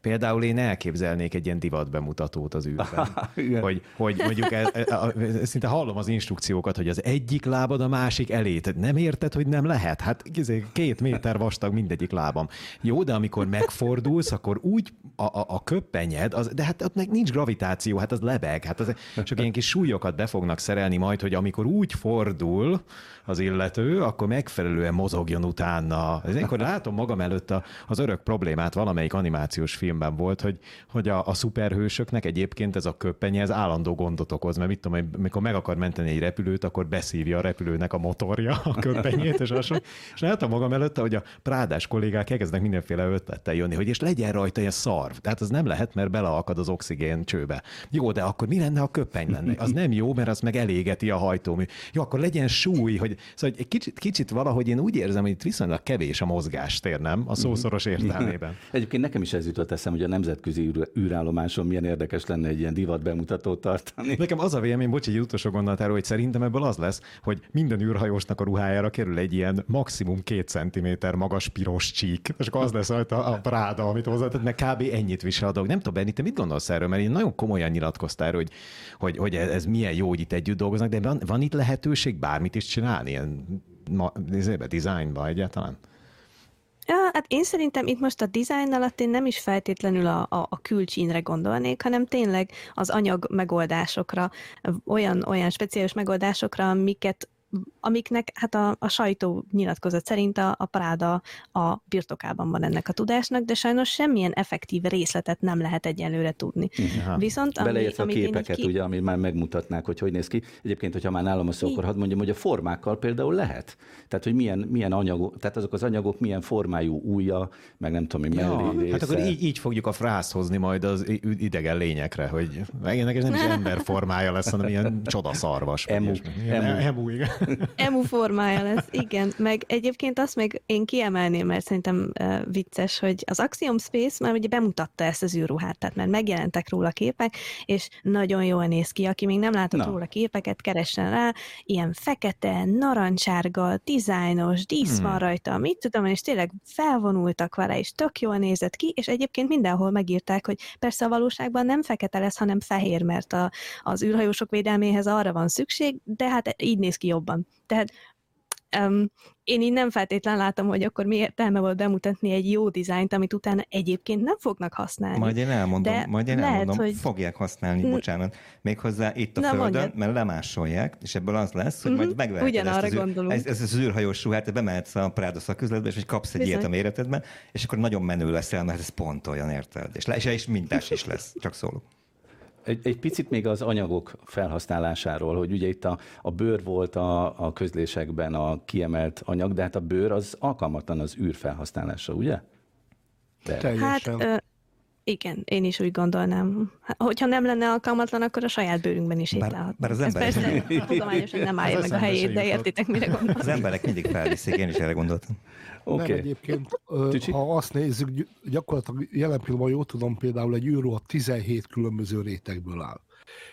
Például én elképzelnék egy ilyen divat bemutatót az űrben. hogy, hogy mondjuk el, el, el, szinte hallom az instrukciókat, hogy az egyik lábad a másik elé. Tehát nem érted, hogy nem lehet? Hát izé, két méter vastag mindegyik lábam. Jó, de amikor megfordulsz, akkor úgy a, a, a köppenyed, az, de hát ott meg nincs gravitáció, hát az lebeg. Hát az, csak ilyen kis súlyokat be fognak szerelni majd, hogy amikor úgy fordul az illető, akkor megfelelően mozogjon utána. Akkor látom magam előtt a, az örök problémát valamelyik animációs film filmben volt, hogy, hogy a, a szuperhősöknek egyébként ez a köppenye, ez állandó gondot okoz, mert mit tudom, amikor meg akar menteni egy repülőt, akkor beszívja a repülőnek a motorja, a köppenyét, és azt és látom magam előtte, hogy a prádás kollégák elkezdnek mindenféle ötlettel jönni, hogy és legyen rajta egy szarv. Tehát az nem lehet, mert beleakad az oxigén csőbe. Jó, de akkor mi lenne, ha köppeny lenne? Az nem jó, mert az meg elégeti a hajtómű. Jó, akkor legyen súly, hogy szóval egy kicsit, kicsit valahogy én úgy érzem, hogy itt viszonylag kevés a mozgástér, nem? A szószoros értelmében. Egyébként nekem is ez jutott eszem, hogy a nemzetközi űrállomáson milyen érdekes lenne egy ilyen divat bemutatót tartani. Nekem az a vélemény, bocs, egy utolsó gondolatáról, hogy szerintem ebből az lesz, hogy minden űrhajósnak a ruhájára kerül egy ilyen maximum két centiméter magas piros csík, és akkor az lesz rajta a práda, amit hozzá, tehát meg kb. ennyit visel a dolog. Nem tudom, Benni, te mit gondolsz erről? Mert én nagyon komolyan nyilatkoztál hogy, hogy, hogy ez milyen jó, hogy itt együtt dolgoznak, de van, van itt lehetőség bármit is csinálni, ilyen ma, designba egyáltalán? Ja, hát én szerintem itt most a design alatt én nem is feltétlenül a, a, a külcsínre gondolnék, hanem tényleg az anyag megoldásokra, olyan, olyan speciális megoldásokra, amiket amiknek hát a, a sajtó nyilatkozat szerint a, a Práda a birtokában van ennek a tudásnak, de sajnos semmilyen effektív részletet nem lehet egyelőre tudni. Aha. Viszont ami, Beleértve a képeket, ki... ugye, amit már megmutatnák, hogy hogy néz ki. Egyébként, hogyha már nálam a szó, akkor hadd mondjam, hogy a formákkal például lehet. Tehát, hogy milyen, milyen anyagok, tehát azok az anyagok milyen formájú újja, meg nem tudom, mi ja, mellé Hát akkor így, így fogjuk a frászt hozni majd az idegen lényekre, hogy ennek ez nem is ember formája lesz, hanem ilyen csodaszarvas. Emu. Emu. Emu, igen. Emu formája lesz, igen. Meg egyébként azt még én kiemelném, mert szerintem uh, vicces, hogy az Axiom Space már ugye bemutatta ezt az űrruhát, tehát mert megjelentek róla képek, és nagyon jól néz ki. Aki még nem látott Na. róla képeket, keressen rá. Ilyen fekete, narancsárga, dizájnos, dísz hmm. van rajta, mit tudom, és tényleg felvonultak vele, és tök jól nézett ki, és egyébként mindenhol megírták, hogy persze a valóságban nem fekete lesz, hanem fehér, mert a, az űrhajósok védelméhez arra van szükség, de hát így néz ki jobban jobban. Tehát um, én így nem feltétlen látom, hogy akkor mi értelme volt bemutatni egy jó dizájnt, amit utána egyébként nem fognak használni. Majd én elmondom, De majd én lehet, elmondom, hogy... fogják használni, bocsánat, méghozzá itt a Na, földön, mondjad. mert lemásolják, és ebből az lesz, hogy uh-huh. majd megveheted Ugyanarra ezt gondolunk. Ez, ez az űrhajós ruhát, bemehetsz a Prada szaküzletbe, és kapsz egy Bizony. ilyet a méretedben, és akkor nagyon menő leszel, mert ez pont olyan, érted? És, és, és mintás is lesz, csak szólok. Egy, egy picit még az anyagok felhasználásáról, hogy ugye itt a, a bőr volt a, a közlésekben a kiemelt anyag, de hát a bőr az alkalmatlan az űr felhasználásra, ugye? De. Teljesen. Hát, ö, igen, én is úgy gondolnám. Hogyha nem lenne alkalmatlan, akkor a saját bőrünkben is étlelhetnénk. Bár az ember... Ez persze tudományosan nem állja meg a helyét, de értitek, mire gondolok. Az emberek mindig felviszik, én is erre gondoltam. Okay. Nem egyébként, Tücsi? ha azt nézzük, gyakorlatilag jelen pillanatban jól tudom, például egy űró a 17 különböző rétegből áll.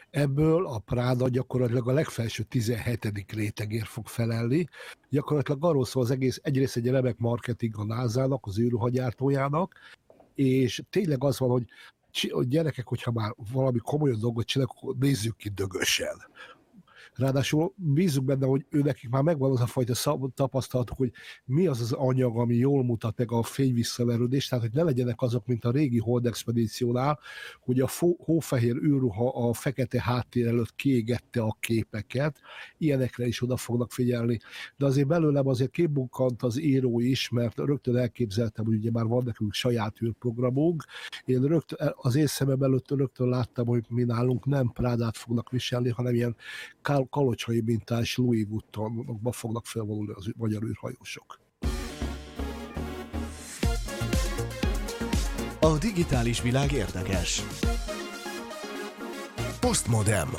Ebből a Práda gyakorlatilag a legfelső 17. rétegért fog felelni. Gyakorlatilag arról szól az egész, egyrészt egy remek marketing a NASA-nak, az űrhagyártójának, és tényleg az van, hogy hogy gyerekek, hogyha már valami komoly dolgot csinálnak, akkor nézzük ki dögösen. Ráadásul bízunk benne, hogy ő nekik már megvan az a fajta tapasztalatuk, hogy mi az az anyag, ami jól mutat meg a fényvisszaverődést, tehát hogy ne legyenek azok, mint a régi Hold expedíciónál, hogy a hófehér űrruha a fekete háttér előtt kiégette a képeket, ilyenekre is oda fognak figyelni. De azért belőlem azért kibukkant az író is, mert rögtön elképzeltem, hogy ugye már van nekünk saját űrprogramunk. Én rögtön, az én szemem előtt rögtön láttam, hogy mi nálunk nem Prádát fognak viselni, hanem ilyen kalocsai mintás Louis Vuittonokba fognak felvonulni az magyar űrhajósok. A digitális világ érdekes. Postmodem.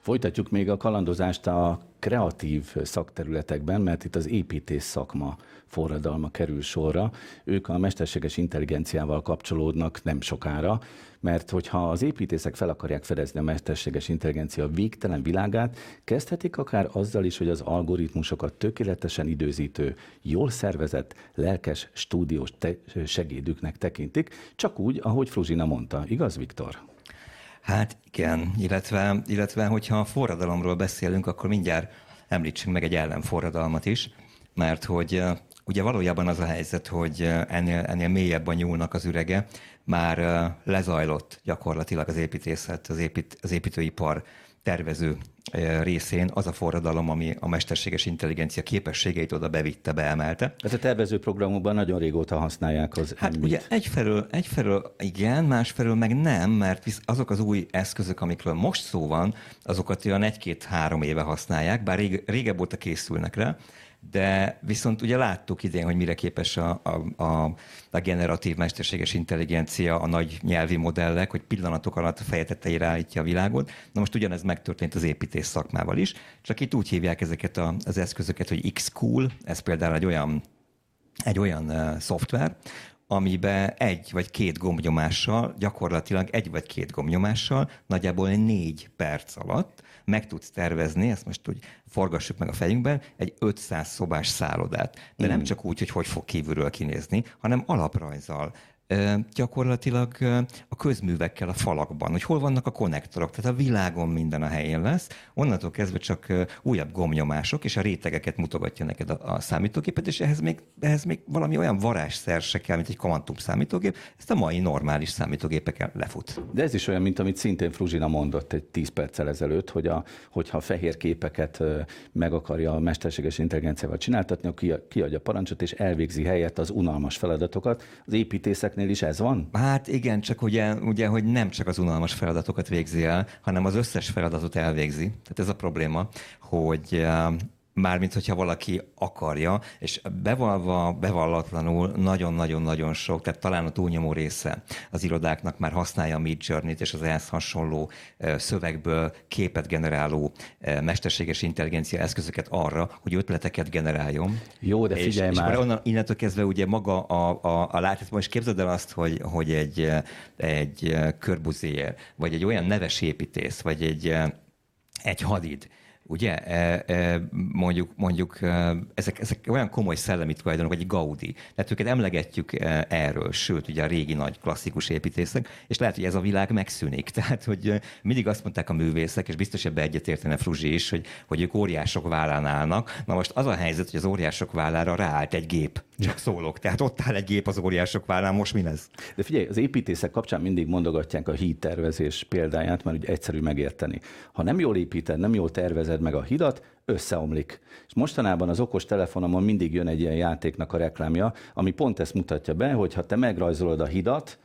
Folytatjuk még a kalandozást a kreatív szakterületekben, mert itt az építész szakma forradalma kerül sorra. Ők a mesterséges intelligenciával kapcsolódnak nem sokára, mert hogyha az építészek fel akarják fedezni a mesterséges intelligencia végtelen világát, kezdhetik akár azzal is, hogy az algoritmusokat tökéletesen időzítő, jól szervezett, lelkes, stúdiós segédüknek tekintik, csak úgy, ahogy Fruzsina mondta. Igaz, Viktor? Hát igen, illetve, illetve hogyha forradalomról beszélünk, akkor mindjárt említsünk meg egy ellenforradalmat is, mert hogy ugye valójában az a helyzet, hogy ennél, ennél mélyebben nyúlnak az ürege, már lezajlott gyakorlatilag az építészet, az, épít, az építőipar tervező részén az a forradalom, ami a mesterséges intelligencia képességeit oda bevitte, beemelte. Ez a tervező programokban nagyon régóta használják az Hát ugye egyfelől, egyfelől igen, másfelől meg nem, mert azok az új eszközök, amikről most szó van, azokat olyan egy-két-három éve használják, bár rég, régebb óta készülnek rá, de viszont ugye láttuk idén, hogy mire képes a, a, a, a generatív mesterséges intelligencia, a nagy nyelvi modellek, hogy pillanatok alatt a fejetetteire állítja a világot. Na most ugyanez megtörtént az építés szakmával is, csak itt úgy hívják ezeket a, az eszközöket, hogy X-Cool, ez például egy olyan egy olyan uh, szoftver, amiben egy vagy két gombnyomással, gyakorlatilag egy vagy két gombnyomással, nagyjából négy perc alatt meg tudsz tervezni, ezt most úgy forgassuk meg a fejünkben, egy 500 szobás szállodát. De nem csak úgy, hogy hogy fog kívülről kinézni, hanem alaprajzal, gyakorlatilag a közművekkel a falakban, hogy hol vannak a konnektorok, tehát a világon minden a helyén lesz, onnantól kezdve csak újabb gomnyomások, és a rétegeket mutogatja neked a, a számítógépet, és ehhez még, ehhez még valami olyan varázsszer se kell, mint egy kvantum számítógép, ezt a mai normális számítógépeken lefut. De ez is olyan, mint amit szintén Fruzsina mondott egy 10 perccel ezelőtt, hogy a, hogyha fehér képeket meg akarja a mesterséges intelligenciával csináltatni, akkor kiadja parancsot, és elvégzi helyett az unalmas feladatokat. Az építészek Ezeknél is ez van? Hát igen, csak ugye, ugye, hogy nem csak az unalmas feladatokat végzi el, hanem az összes feladatot elvégzi. Tehát ez a probléma, hogy mármint hogyha valaki akarja, és bevalva, bevallatlanul nagyon-nagyon-nagyon sok, tehát talán a túlnyomó része az irodáknak már használja a Mid Journey-t és az ehhez hasonló szövegből képet generáló mesterséges intelligencia eszközöket arra, hogy ötleteket generáljon. Jó, de figyelj és, már. És onnan, innentől kezdve ugye maga a, a, a látás, most képzeld el azt, hogy, hogy egy, egy körbuzér, vagy egy olyan neves építész, vagy egy, egy hadid, ugye, e, e, mondjuk, mondjuk e, ezek, ezek olyan komoly szellemi tulajdonok, vagy Gaudi. Tehát őket emlegetjük erről, sőt, ugye a régi nagy klasszikus építészek, és lehet, hogy ez a világ megszűnik. Tehát, hogy mindig azt mondták a művészek, és biztos ebbe egyetértene Fruzsi is, hogy, hogy ők óriások vállán állnak. Na most az a helyzet, hogy az óriások vállára ráállt egy gép. Csak szólok. Tehát ott áll egy gép az óriások vállán, most mi lesz? De figyelj, az építészek kapcsán mindig mondogatják a hídtervezés példáját, mert úgy egyszerű megérteni. Ha nem jól építed, nem jól tervezed meg a hidat, összeomlik. És mostanában az okos telefonomon mindig jön egy ilyen játéknak a reklámja, ami pont ezt mutatja be, hogy ha te megrajzolod a hidat,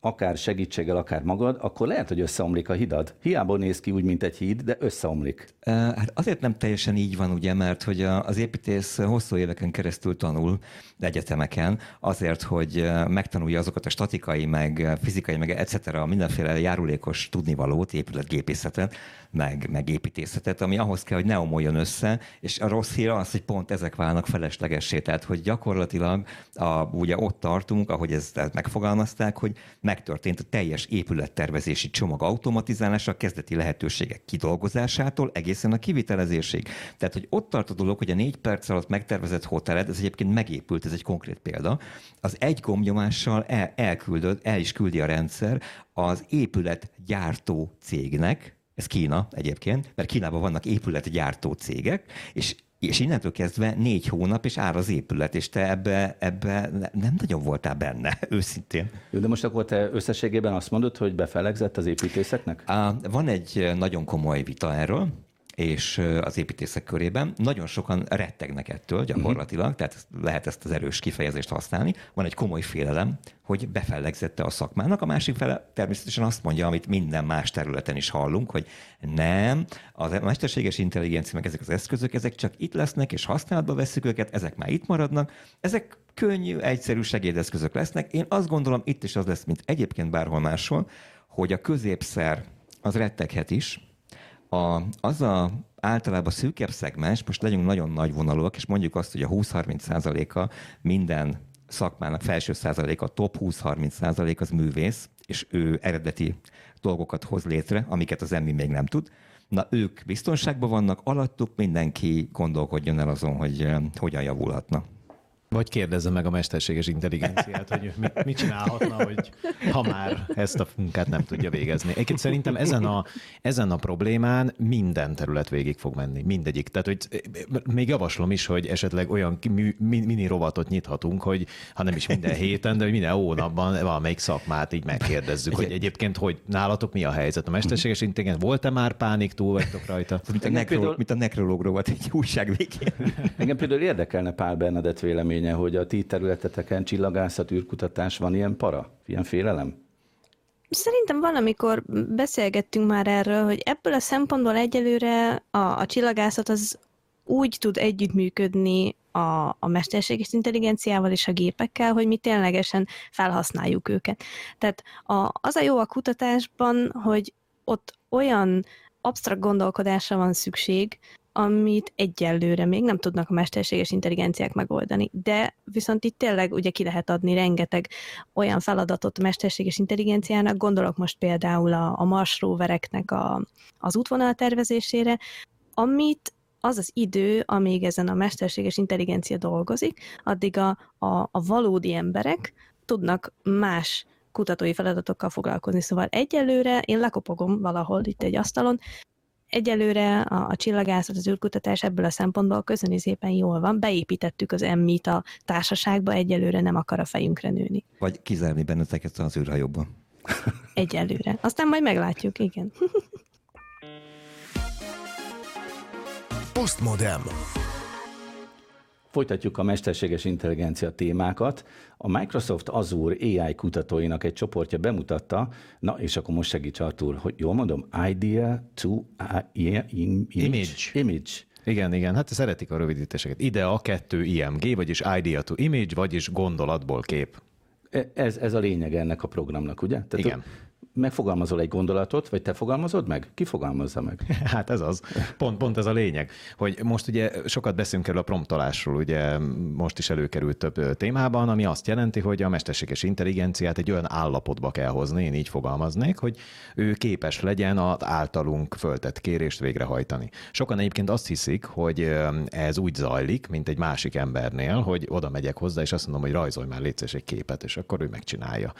akár segítséggel, akár magad, akkor lehet, hogy összeomlik a hidad. Hiába néz ki úgy, mint egy híd, de összeomlik. Hát azért nem teljesen így van, ugye, mert hogy az építész hosszú éveken keresztül tanul egyetemeken, azért, hogy megtanulja azokat a statikai, meg fizikai, meg etc. mindenféle járulékos tudnivalót, épületgépészetet, meg, meg építészetet, ami ahhoz kell, hogy ne omoljon össze, és a rossz hír az, hogy pont ezek válnak feleslegessé. Tehát, hogy gyakorlatilag a, ugye ott tartunk, ahogy ezt megfogalmazták, hogy megtörtént a teljes épülettervezési csomag automatizálása, a kezdeti lehetőségek kidolgozásától egészen a kivitelezésig. Tehát, hogy ott tart a dolog, hogy a négy perc alatt megtervezett hoteled, ez egyébként megépült, ez egy konkrét példa, az egy gombnyomással el, elküldöd, el is küldi a rendszer az épület gyártó cégnek, ez Kína egyébként, mert Kínában vannak épületgyártó cégek, és és innentől kezdve négy hónap, és áll az épület, és te ebbe, ebbe nem nagyon voltál benne, őszintén. Jó, de most akkor te összességében azt mondod, hogy befelegzett az építészeknek? Van egy nagyon komoly vita erről, és az építészek körében nagyon sokan rettegnek ettől gyakorlatilag, uh-huh. tehát lehet ezt az erős kifejezést használni. Van egy komoly félelem, hogy befellegzette a szakmának. A másik fele természetesen azt mondja, amit minden más területen is hallunk, hogy nem, a mesterséges intelligencia, meg ezek az eszközök, ezek csak itt lesznek, és használatba veszük őket, ezek már itt maradnak, ezek könnyű, egyszerű segédeszközök lesznek. Én azt gondolom, itt is az lesz, mint egyébként bárhol máshol, hogy a középszer az retteghet is, A, az a általában szűkebb szegmens, most legyünk nagyon nagy vonalúak, és mondjuk azt, hogy a 20-30 százaléka minden szakmának felső százaléka, a top 20-30 százalék az művész, és ő eredeti dolgokat hoz létre, amiket az emmi még nem tud. Na, ők biztonságban vannak, alattuk mindenki gondolkodjon el azon, hogy eh, hogyan javulhatna. Vagy kérdezze meg a mesterséges intelligenciát, hogy mit, mit csinálhatna, hogy ha már ezt a munkát nem tudja végezni. Egyébként szerintem ezen a, ezen a problémán minden terület végig fog menni, mindegyik. Tehát, hogy még javaslom is, hogy esetleg olyan mini rovatot nyithatunk, hogy ha nem is minden héten, de minden hónapban valamelyik szakmát így megkérdezzük, hogy egyébként, hogy nálatok mi a helyzet a mesterséges intelligencia, volt-e már pánik, túl vagytok rajta? Mint a, nekrológ, mint a nekrológ rovat egy újság végén. Engem például érdekelne Pál Bernadett vélemény véleménye, hogy a ti területeteken csillagászat, űrkutatás van ilyen para, ilyen félelem? Szerintem valamikor beszélgettünk már erről, hogy ebből a szempontból egyelőre a, a csillagászat az úgy tud együttműködni a, a mesterséges intelligenciával és a gépekkel, hogy mi ténylegesen felhasználjuk őket. Tehát a, az a jó a kutatásban, hogy ott olyan absztrakt gondolkodásra van szükség, amit egyelőre még nem tudnak a mesterséges intelligenciák megoldani. De viszont itt tényleg ugye ki lehet adni rengeteg olyan feladatot a mesterséges intelligenciának, gondolok most például a, a Mars rovereknek a, az útvonal tervezésére, amit az az idő, amíg ezen a mesterséges intelligencia dolgozik, addig a, a, a valódi emberek tudnak más kutatói feladatokkal foglalkozni. Szóval egyelőre én lekopogom valahol itt egy asztalon, Egyelőre a, a csillagászat, az űrkutatás ebből a szempontból köszöni szépen jól van. Beépítettük az emmit a társaságba, egyelőre nem akar a fejünkre nőni. Vagy kizárni benneteket az űrhajóban. Egyelőre. Aztán majd meglátjuk, igen. Postmodem. Folytatjuk a mesterséges intelligencia témákat. A Microsoft Azure AI kutatóinak egy csoportja bemutatta, na és akkor most segíts Artur, hogy jól mondom, Idea to image. image. image. Igen, igen, hát szeretik a rövidítéseket. IDEA 2 IMG, vagyis Idea to Image, vagyis gondolatból kép. E, ez, ez a lényeg ennek a programnak, ugye? Tehát igen megfogalmazol egy gondolatot, vagy te fogalmazod meg? Ki fogalmazza meg? Hát ez az. Pont, pont ez a lényeg, hogy most ugye sokat beszélünk erről a promptolásról, ugye most is előkerült több témában, ami azt jelenti, hogy a mesterséges intelligenciát egy olyan állapotba kell hozni, én így fogalmaznék, hogy ő képes legyen az általunk föltett kérést végrehajtani. Sokan egyébként azt hiszik, hogy ez úgy zajlik, mint egy másik embernél, hogy oda megyek hozzá, és azt mondom, hogy rajzolj már létszés egy képet, és akkor ő megcsinálja.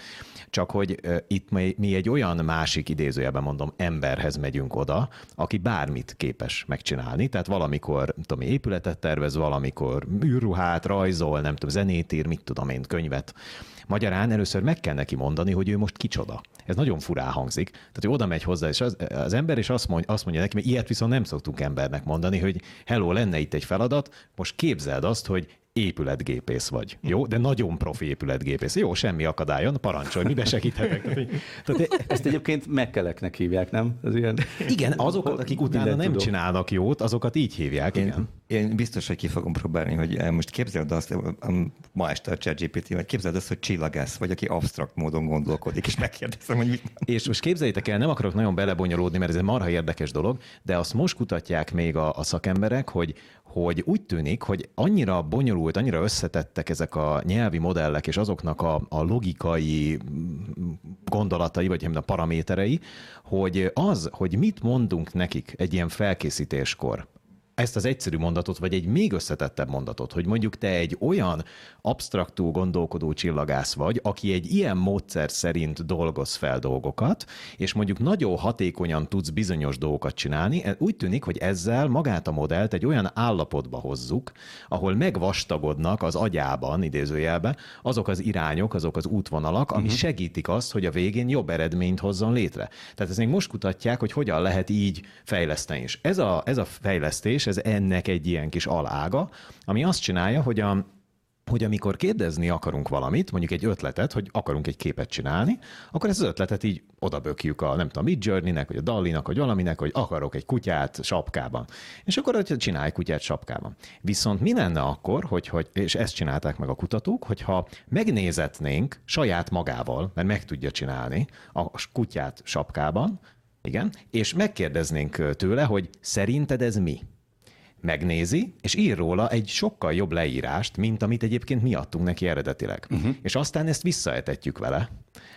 Csak hogy itt mi egy olyan másik idézőjelben mondom emberhez megyünk oda, aki bármit képes megcsinálni. Tehát valamikor, tudom, épületet tervez, valamikor űrruhát, rajzol, nem tudom, zenét ír, mit tudom én, könyvet. Magyarán először meg kell neki mondani, hogy ő most kicsoda. Ez nagyon furá hangzik. Tehát, hogy oda megy hozzá, és az, az ember is azt mondja, azt mondja neki, mert ilyet viszont nem szoktunk embernek mondani, hogy hello, lenne itt egy feladat, most képzeld azt, hogy épületgépész vagy. Jó, de nagyon profi épületgépész. Jó, semmi akadályon, parancsolj, mibe segíthetek? Tehát, tehát, Ezt egyébként megkeleknek hívják, nem? Ez ilyen... Igen, azokat, akik utána nem tudom. csinálnak jót, azokat így hívják. Én, igen. én biztos, hogy ki fogom próbálni, hogy eh, most képzeld azt, eh, ma este a ChatGPT, vagy képzeld azt, hogy csillagász, vagy aki absztrakt módon gondolkodik, és megkérdezem, hogy mit És most képzeljétek el, nem akarok nagyon belebonyolódni, mert ez egy marha érdekes dolog, de azt most kutatják még a, a szakemberek, hogy hogy úgy tűnik, hogy annyira bonyolult, annyira összetettek ezek a nyelvi modellek és azoknak a, a logikai gondolatai, vagy a paraméterei, hogy az, hogy mit mondunk nekik egy ilyen felkészítéskor, ezt az egyszerű mondatot, vagy egy még összetettebb mondatot, hogy mondjuk te egy olyan absztraktú gondolkodó csillagász vagy, aki egy ilyen módszer szerint dolgoz fel dolgokat, és mondjuk nagyon hatékonyan tudsz bizonyos dolgokat csinálni, e, úgy tűnik, hogy ezzel magát a modellt egy olyan állapotba hozzuk, ahol megvastagodnak az agyában, idézőjelben, azok az irányok, azok az útvonalak, ami uh-huh. segítik azt, hogy a végén jobb eredményt hozzon létre. Tehát ezt még most kutatják, hogy hogyan lehet így fejleszteni. És ez a, ez a fejlesztés, ez ennek egy ilyen kis alága, ami azt csinálja, hogy a, hogy amikor kérdezni akarunk valamit, mondjuk egy ötletet, hogy akarunk egy képet csinálni, akkor ezt az ötletet így odabökjük a, nem tudom, Mid Journey-nek, vagy a Dallinak, vagy valaminek, hogy akarok egy kutyát sapkában. És akkor hogy csinálj kutyát sapkában. Viszont mi lenne akkor, hogy, hogy, és ezt csinálták meg a kutatók, hogyha megnézetnénk saját magával, mert meg tudja csinálni a kutyát sapkában, Igen, és megkérdeznénk tőle, hogy szerinted ez mi? Megnézi, és ír róla egy sokkal jobb leírást, mint amit egyébként mi adtunk neki eredetileg. Uh-huh. És aztán ezt visszaetetjük vele.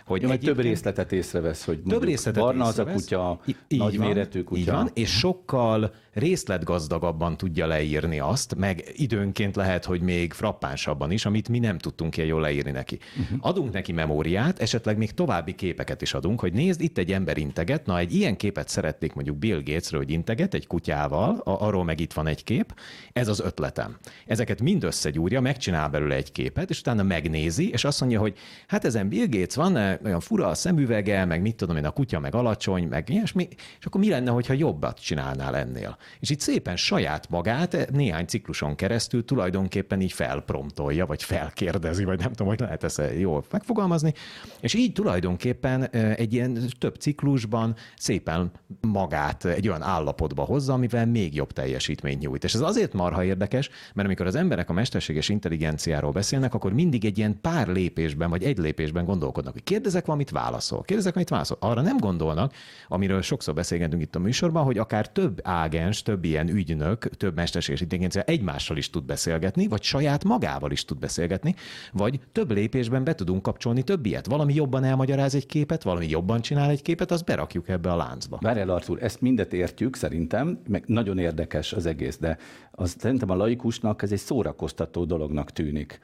Hogy ja, több részletet észrevesz, hogy több részletet barna az a kutya, I- nagyméretű kutya. Így van, és sokkal részletgazdagabban tudja leírni azt, meg időnként lehet, hogy még frappánsabban is, amit mi nem tudtunk ilyen jól leírni neki. Uh-huh. Adunk neki memóriát, esetleg még további képeket is adunk, hogy nézd, itt egy ember integet, na egy ilyen képet szeretnék mondjuk Bill Gatesről, hogy integet egy kutyával, arról meg itt van egy kép, ez az ötletem. Ezeket mind összegyúrja, megcsinál belőle egy képet, és utána megnézi, és azt mondja, hogy hát ezen Bill Gates van, olyan fura a szemüvege, meg mit tudom én, a kutya meg alacsony, meg ilyesmi, és akkor mi lenne, hogyha jobbat csinálnál ennél? És itt szépen saját magát néhány cikluson keresztül tulajdonképpen így felpromptolja, vagy felkérdezi, vagy nem tudom, hogy lehet ezt jól megfogalmazni, és így tulajdonképpen egy ilyen több ciklusban szépen magát egy olyan állapotba hozza, amivel még jobb teljesítményt nyújt. És ez azért marha érdekes, mert amikor az emberek a mesterséges intelligenciáról beszélnek, akkor mindig egy ilyen pár lépésben, vagy egy lépésben gondolkodnak, hogy kérdezek valamit, válaszol. Kérdezek valamit, válaszol. Arra nem gondolnak, amiről sokszor beszélgetünk itt a műsorban, hogy akár több ágens, több ilyen ügynök, több mesterséges intelligencia egymással is tud beszélgetni, vagy saját magával is tud beszélgetni, vagy több lépésben be tudunk kapcsolni több ilyet. Valami jobban elmagyaráz egy képet, valami jobban csinál egy képet, azt berakjuk ebbe a láncba. Várjál, Artur, ezt mindet értjük szerintem, meg nagyon érdekes az egész, de az szerintem a laikusnak ez egy szórakoztató dolognak tűnik.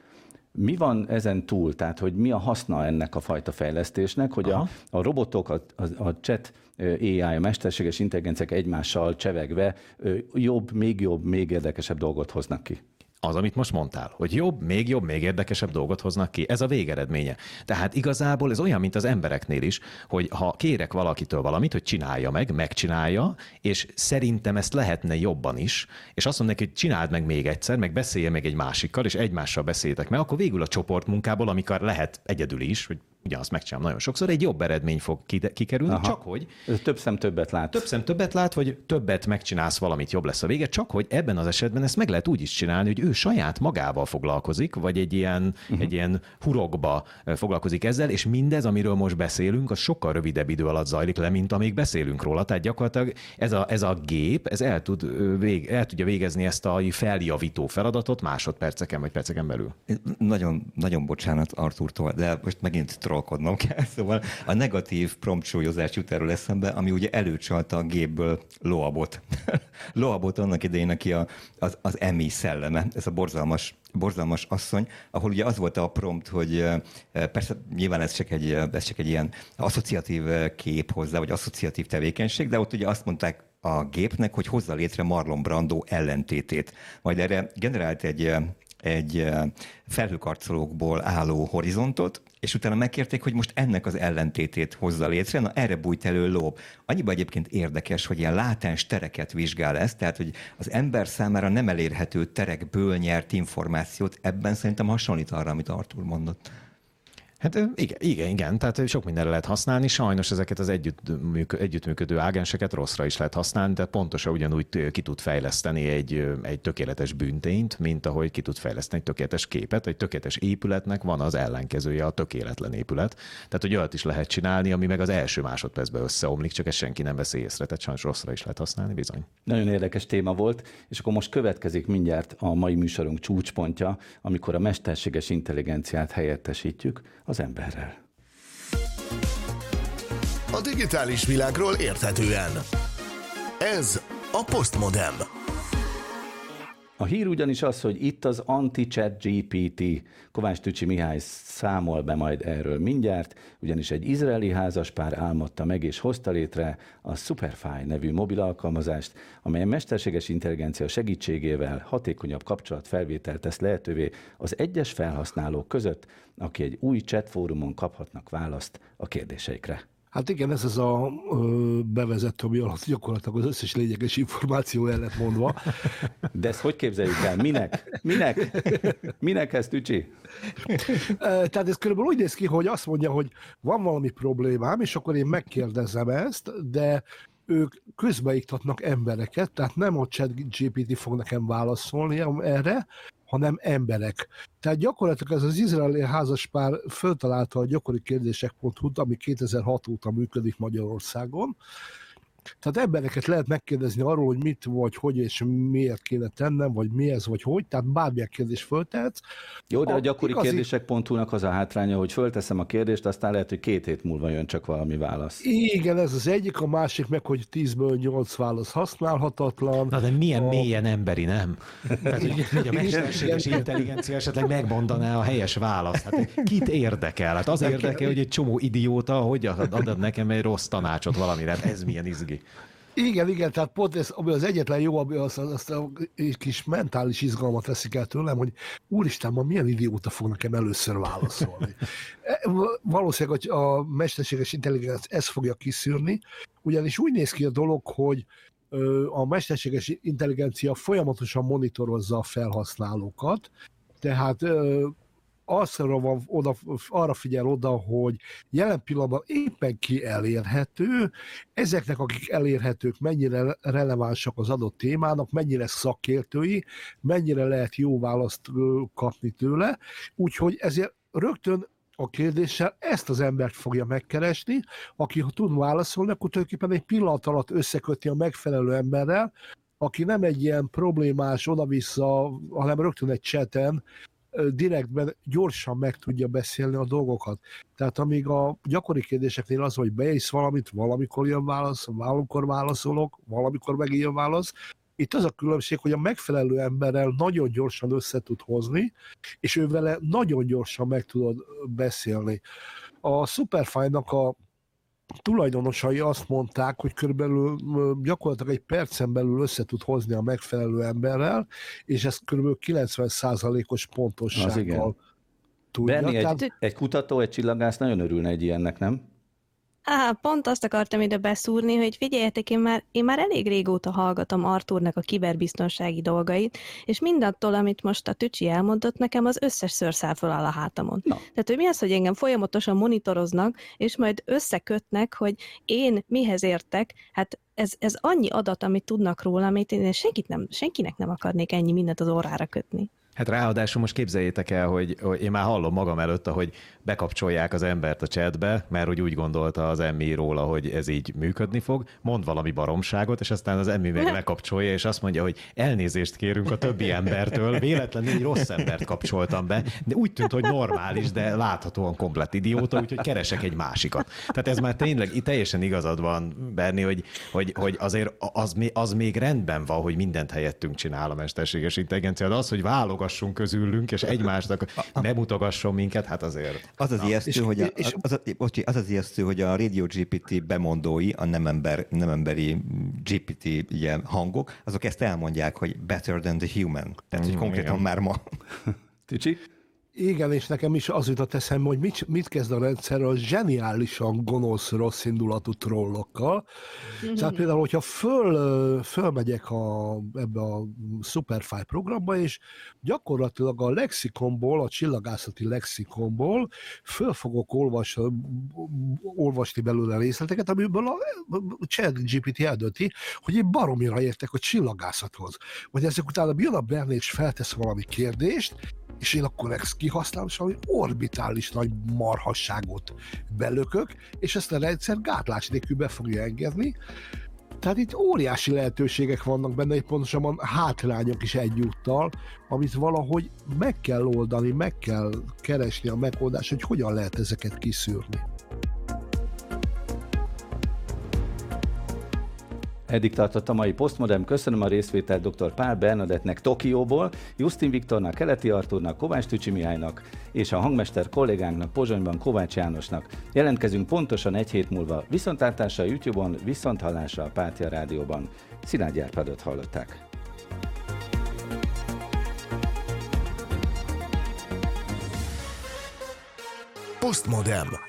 Mi van ezen túl? Tehát, hogy mi a haszna ennek a fajta fejlesztésnek, hogy a, a robotok, a, a, a chat AI, a mesterséges intelligenciák egymással csevegve jobb, még jobb, még érdekesebb dolgot hoznak ki? Az, amit most mondtál, hogy jobb, még jobb, még érdekesebb dolgot hoznak ki. Ez a végeredménye. Tehát igazából ez olyan, mint az embereknél is, hogy ha kérek valakitől valamit, hogy csinálja meg, megcsinálja, és szerintem ezt lehetne jobban is, és azt mondom neki, hogy csináld meg még egyszer, meg beszélje meg egy másikkal, és egymással beszéltek meg, akkor végül a csoportmunkából, amikor lehet egyedül is, hogy ugyanazt megcsinálom nagyon sokszor, egy jobb eredmény fog kikerülni, Aha. csak hogy... Több szem többet lát. Több szem többet lát, vagy többet megcsinálsz valamit, jobb lesz a vége, csak hogy ebben az esetben ezt meg lehet úgy is csinálni, hogy ő saját magával foglalkozik, vagy egy ilyen, uh-huh. egy ilyen hurokba foglalkozik ezzel, és mindez, amiről most beszélünk, az sokkal rövidebb idő alatt zajlik le, mint amíg beszélünk róla. Tehát gyakorlatilag ez a, ez a gép, ez el, tud, vég, el tudja végezni ezt a feljavító feladatot másodperceken vagy perceken belül. Nagyon, nagyon bocsánat Arturtól, de most megint trollkodnom kell. Szóval a negatív promptsúlyozás jut erről eszembe, ami ugye előcsalta a gépből Loabot. Loabot annak idején, aki a, az, az Emi szelleme, ez a borzalmas borzalmas asszony, ahol ugye az volt a prompt, hogy persze nyilván ez csak egy, ez csak egy ilyen asszociatív kép hozzá, vagy asszociatív tevékenység, de ott ugye azt mondták a gépnek, hogy hozza létre Marlon Brando ellentétét. Majd erre generált egy egy felhőkarcolókból álló horizontot, és utána megkérték, hogy most ennek az ellentétét hozza létre, na erre bújt elő lob. Annyiban egyébként érdekes, hogy ilyen látens tereket vizsgál ez, tehát hogy az ember számára nem elérhető terekből nyert információt, ebben szerintem hasonlít arra, amit Artur mondott. Hát igen, igen, igen, tehát sok mindenre lehet használni, sajnos ezeket az együttműködő ágenseket rosszra is lehet használni, tehát pontosan ugyanúgy ki tud fejleszteni egy, egy tökéletes büntényt, mint ahogy ki tud fejleszteni egy tökéletes képet, egy tökéletes épületnek van az ellenkezője, a tökéletlen épület. Tehát, hogy olyat is lehet csinálni, ami meg az első másodpercben összeomlik, csak ezt senki nem veszi észre, tehát sajnos rosszra is lehet használni, bizony. Nagyon érdekes téma volt, és akkor most következik mindjárt a mai műsorunk csúcspontja, amikor a mesterséges intelligenciát helyettesítjük az emberrel. A digitális világról érthetően. Ez a Postmodem. A hír ugyanis az, hogy itt az anti-chat GPT. Kovács Tücsi Mihály számol be majd erről mindjárt, ugyanis egy izraeli házaspár álmodta meg és hozta létre a Superfy nevű mobil alkalmazást, amely mesterséges intelligencia segítségével hatékonyabb kapcsolatfelvételt tesz lehetővé az egyes felhasználók között, aki egy új chat fórumon kaphatnak választ a kérdéseikre. Hát igen, ez az a ö, bevezető, ami alatt gyakorlatilag az összes lényeges információ el lett mondva. De ezt hogy képzeljük el? Minek? Minek? Minek ezt, Tücsi? Tehát ez körülbelül úgy néz ki, hogy azt mondja, hogy van valami problémám, és akkor én megkérdezem ezt, de ők közbeiktatnak embereket, tehát nem a chat GPT fog nekem válaszolni erre, hanem emberek. Tehát gyakorlatilag ez az izraeli házaspár föltalálta a gyakori kérdések.hu-t, ami 2006 óta működik Magyarországon, Tehát embereket lehet megkérdezni arról, hogy mit vagy, hogy és miért kéne tennem, vagy mi ez, vagy hogy, tehát bármilyen kérdés föltehetsz. Jó, de a, a gyakori igazi... kérdések pontúnak az a hátránya, hogy fölteszem a kérdést, aztán lehet, hogy két hét múlva jön csak valami válasz. Igen, ez az egyik, a másik meg, hogy 10-ből 8 válasz használhatatlan. Na de milyen a... mélyen emberi, nem? Tehát, hogy, hogy a mesterséges intelligencia esetleg megmondaná a helyes választ. Hát kit érdekel? Hát az érdekel, hogy egy csomó idióta hogy ad nekem egy rossz tanácsot valamire. Hát ez milyen izgi. Igen, igen, tehát pont ez, ami az egyetlen jó, ami az, az, az a kis mentális izgalmat veszik el tőlem, hogy úristen, ma milyen idióta fog nekem először válaszolni. Valószínűleg hogy a mesterséges intelligencia ezt fogja kiszűrni, ugyanis úgy néz ki a dolog, hogy a mesterséges intelligencia folyamatosan monitorozza a felhasználókat, tehát azra van, oda, arra figyel oda, hogy jelen pillanatban éppen ki elérhető, ezeknek, akik elérhetők, mennyire relevánsak az adott témának, mennyire szakértői, mennyire lehet jó választ kapni tőle, úgyhogy ezért rögtön a kérdéssel ezt az embert fogja megkeresni, aki ha tud válaszolni, akkor tulajdonképpen egy pillanat alatt összeköti a megfelelő emberrel, aki nem egy ilyen problémás oda-vissza, hanem rögtön egy cseten direktben gyorsan meg tudja beszélni a dolgokat. Tehát amíg a gyakori kérdéseknél az, hogy beész valamit, valamikor jön válasz, valamikor válaszolok, valamikor meg jön válasz, itt az a különbség, hogy a megfelelő emberrel nagyon gyorsan össze tud hozni, és ő vele nagyon gyorsan meg tudod beszélni. A Superfine-nak a tulajdonosai azt mondták, hogy körülbelül gyakorlatilag egy percen belül össze tud hozni a megfelelő emberrel, és ez körülbelül 90%-os pontossággal tudja. Benni, egy, egy kutató, egy csillagász nagyon örülne egy ilyennek, nem? Á, pont azt akartam ide beszúrni, hogy figyeljetek, én már, én már elég régóta hallgatom Arturnak a kiberbiztonsági dolgait, és mindattól, amit most a Tücsi elmondott, nekem az összes szőr száll fel a hátamon. No. Tehát, hogy mi az, hogy engem folyamatosan monitoroznak, és majd összekötnek, hogy én mihez értek, hát ez, ez annyi adat, amit tudnak róla, amit én senkit nem, senkinek nem akarnék ennyi mindent az órára kötni. Hát ráadásul most képzeljétek el, hogy, én már hallom magam előtt, hogy bekapcsolják az embert a chatbe, mert úgy gondolta az emmi róla, hogy ez így működni fog, mond valami baromságot, és aztán az emmi meg lekapcsolja, és azt mondja, hogy elnézést kérünk a többi embertől, véletlenül egy rossz embert kapcsoltam be, de úgy tűnt, hogy normális, de láthatóan komplet idióta, úgyhogy keresek egy másikat. Tehát ez már tényleg teljesen igazad van, Berni, hogy, hogy, hogy azért az, az még rendben van, hogy mindent helyettünk csinál a mesterséges intelligencia, de az, hogy válogassunk közülünk, és egymásnak bemutogasson minket, hát azért. Az az, ijesztő, hogy a, az, az, bocsi, az az ijesztő, hogy a Radio GPT bemondói, a nem, ember, nem emberi GPT ugye, hangok, azok ezt elmondják, hogy better than the human. Tehát, hogy mm, konkrétan igen. már ma. Ticsi? Igen, és nekem is az jutott eszembe, hogy mit, mit kezd a rendszer a zseniálisan gonosz, rossz indulatú trollokkal. Mm-hmm. Tehát például, hogyha föl, fölmegyek a, ebbe a Superfly programba, és gyakorlatilag a lexikonból, a csillagászati lexikonból föl fogok olvasni, olvasni belőle részleteket, amiből a chat GPT eldönti, hogy én baromira értek a csillagászathoz. Vagy ezek utána jön a Berné és feltesz valami kérdést, és én akkor ezt kihasználom, és valami orbitális nagy marhasságot belökök, és ezt a rendszer gátlás nélkül be fogja engedni. Tehát itt óriási lehetőségek vannak benne, egy pontosabban hátrányok is egyúttal, amit valahogy meg kell oldani, meg kell keresni a megoldást, hogy hogyan lehet ezeket kiszűrni. Eddig tartott a mai Postmodern. Köszönöm a részvételt dr. Pál Bernadettnek Tokióból, Justin Viktornak, Keleti Arturnak, Kovács Tücsi Mihálynak és a hangmester kollégánknak Pozsonyban Kovács Jánosnak. Jelentkezünk pontosan egy hét múlva. Viszontlátásra a YouTube-on, viszonthallásra a Pátia Rádióban. Szilágy Árpádot hallották. Postmodern.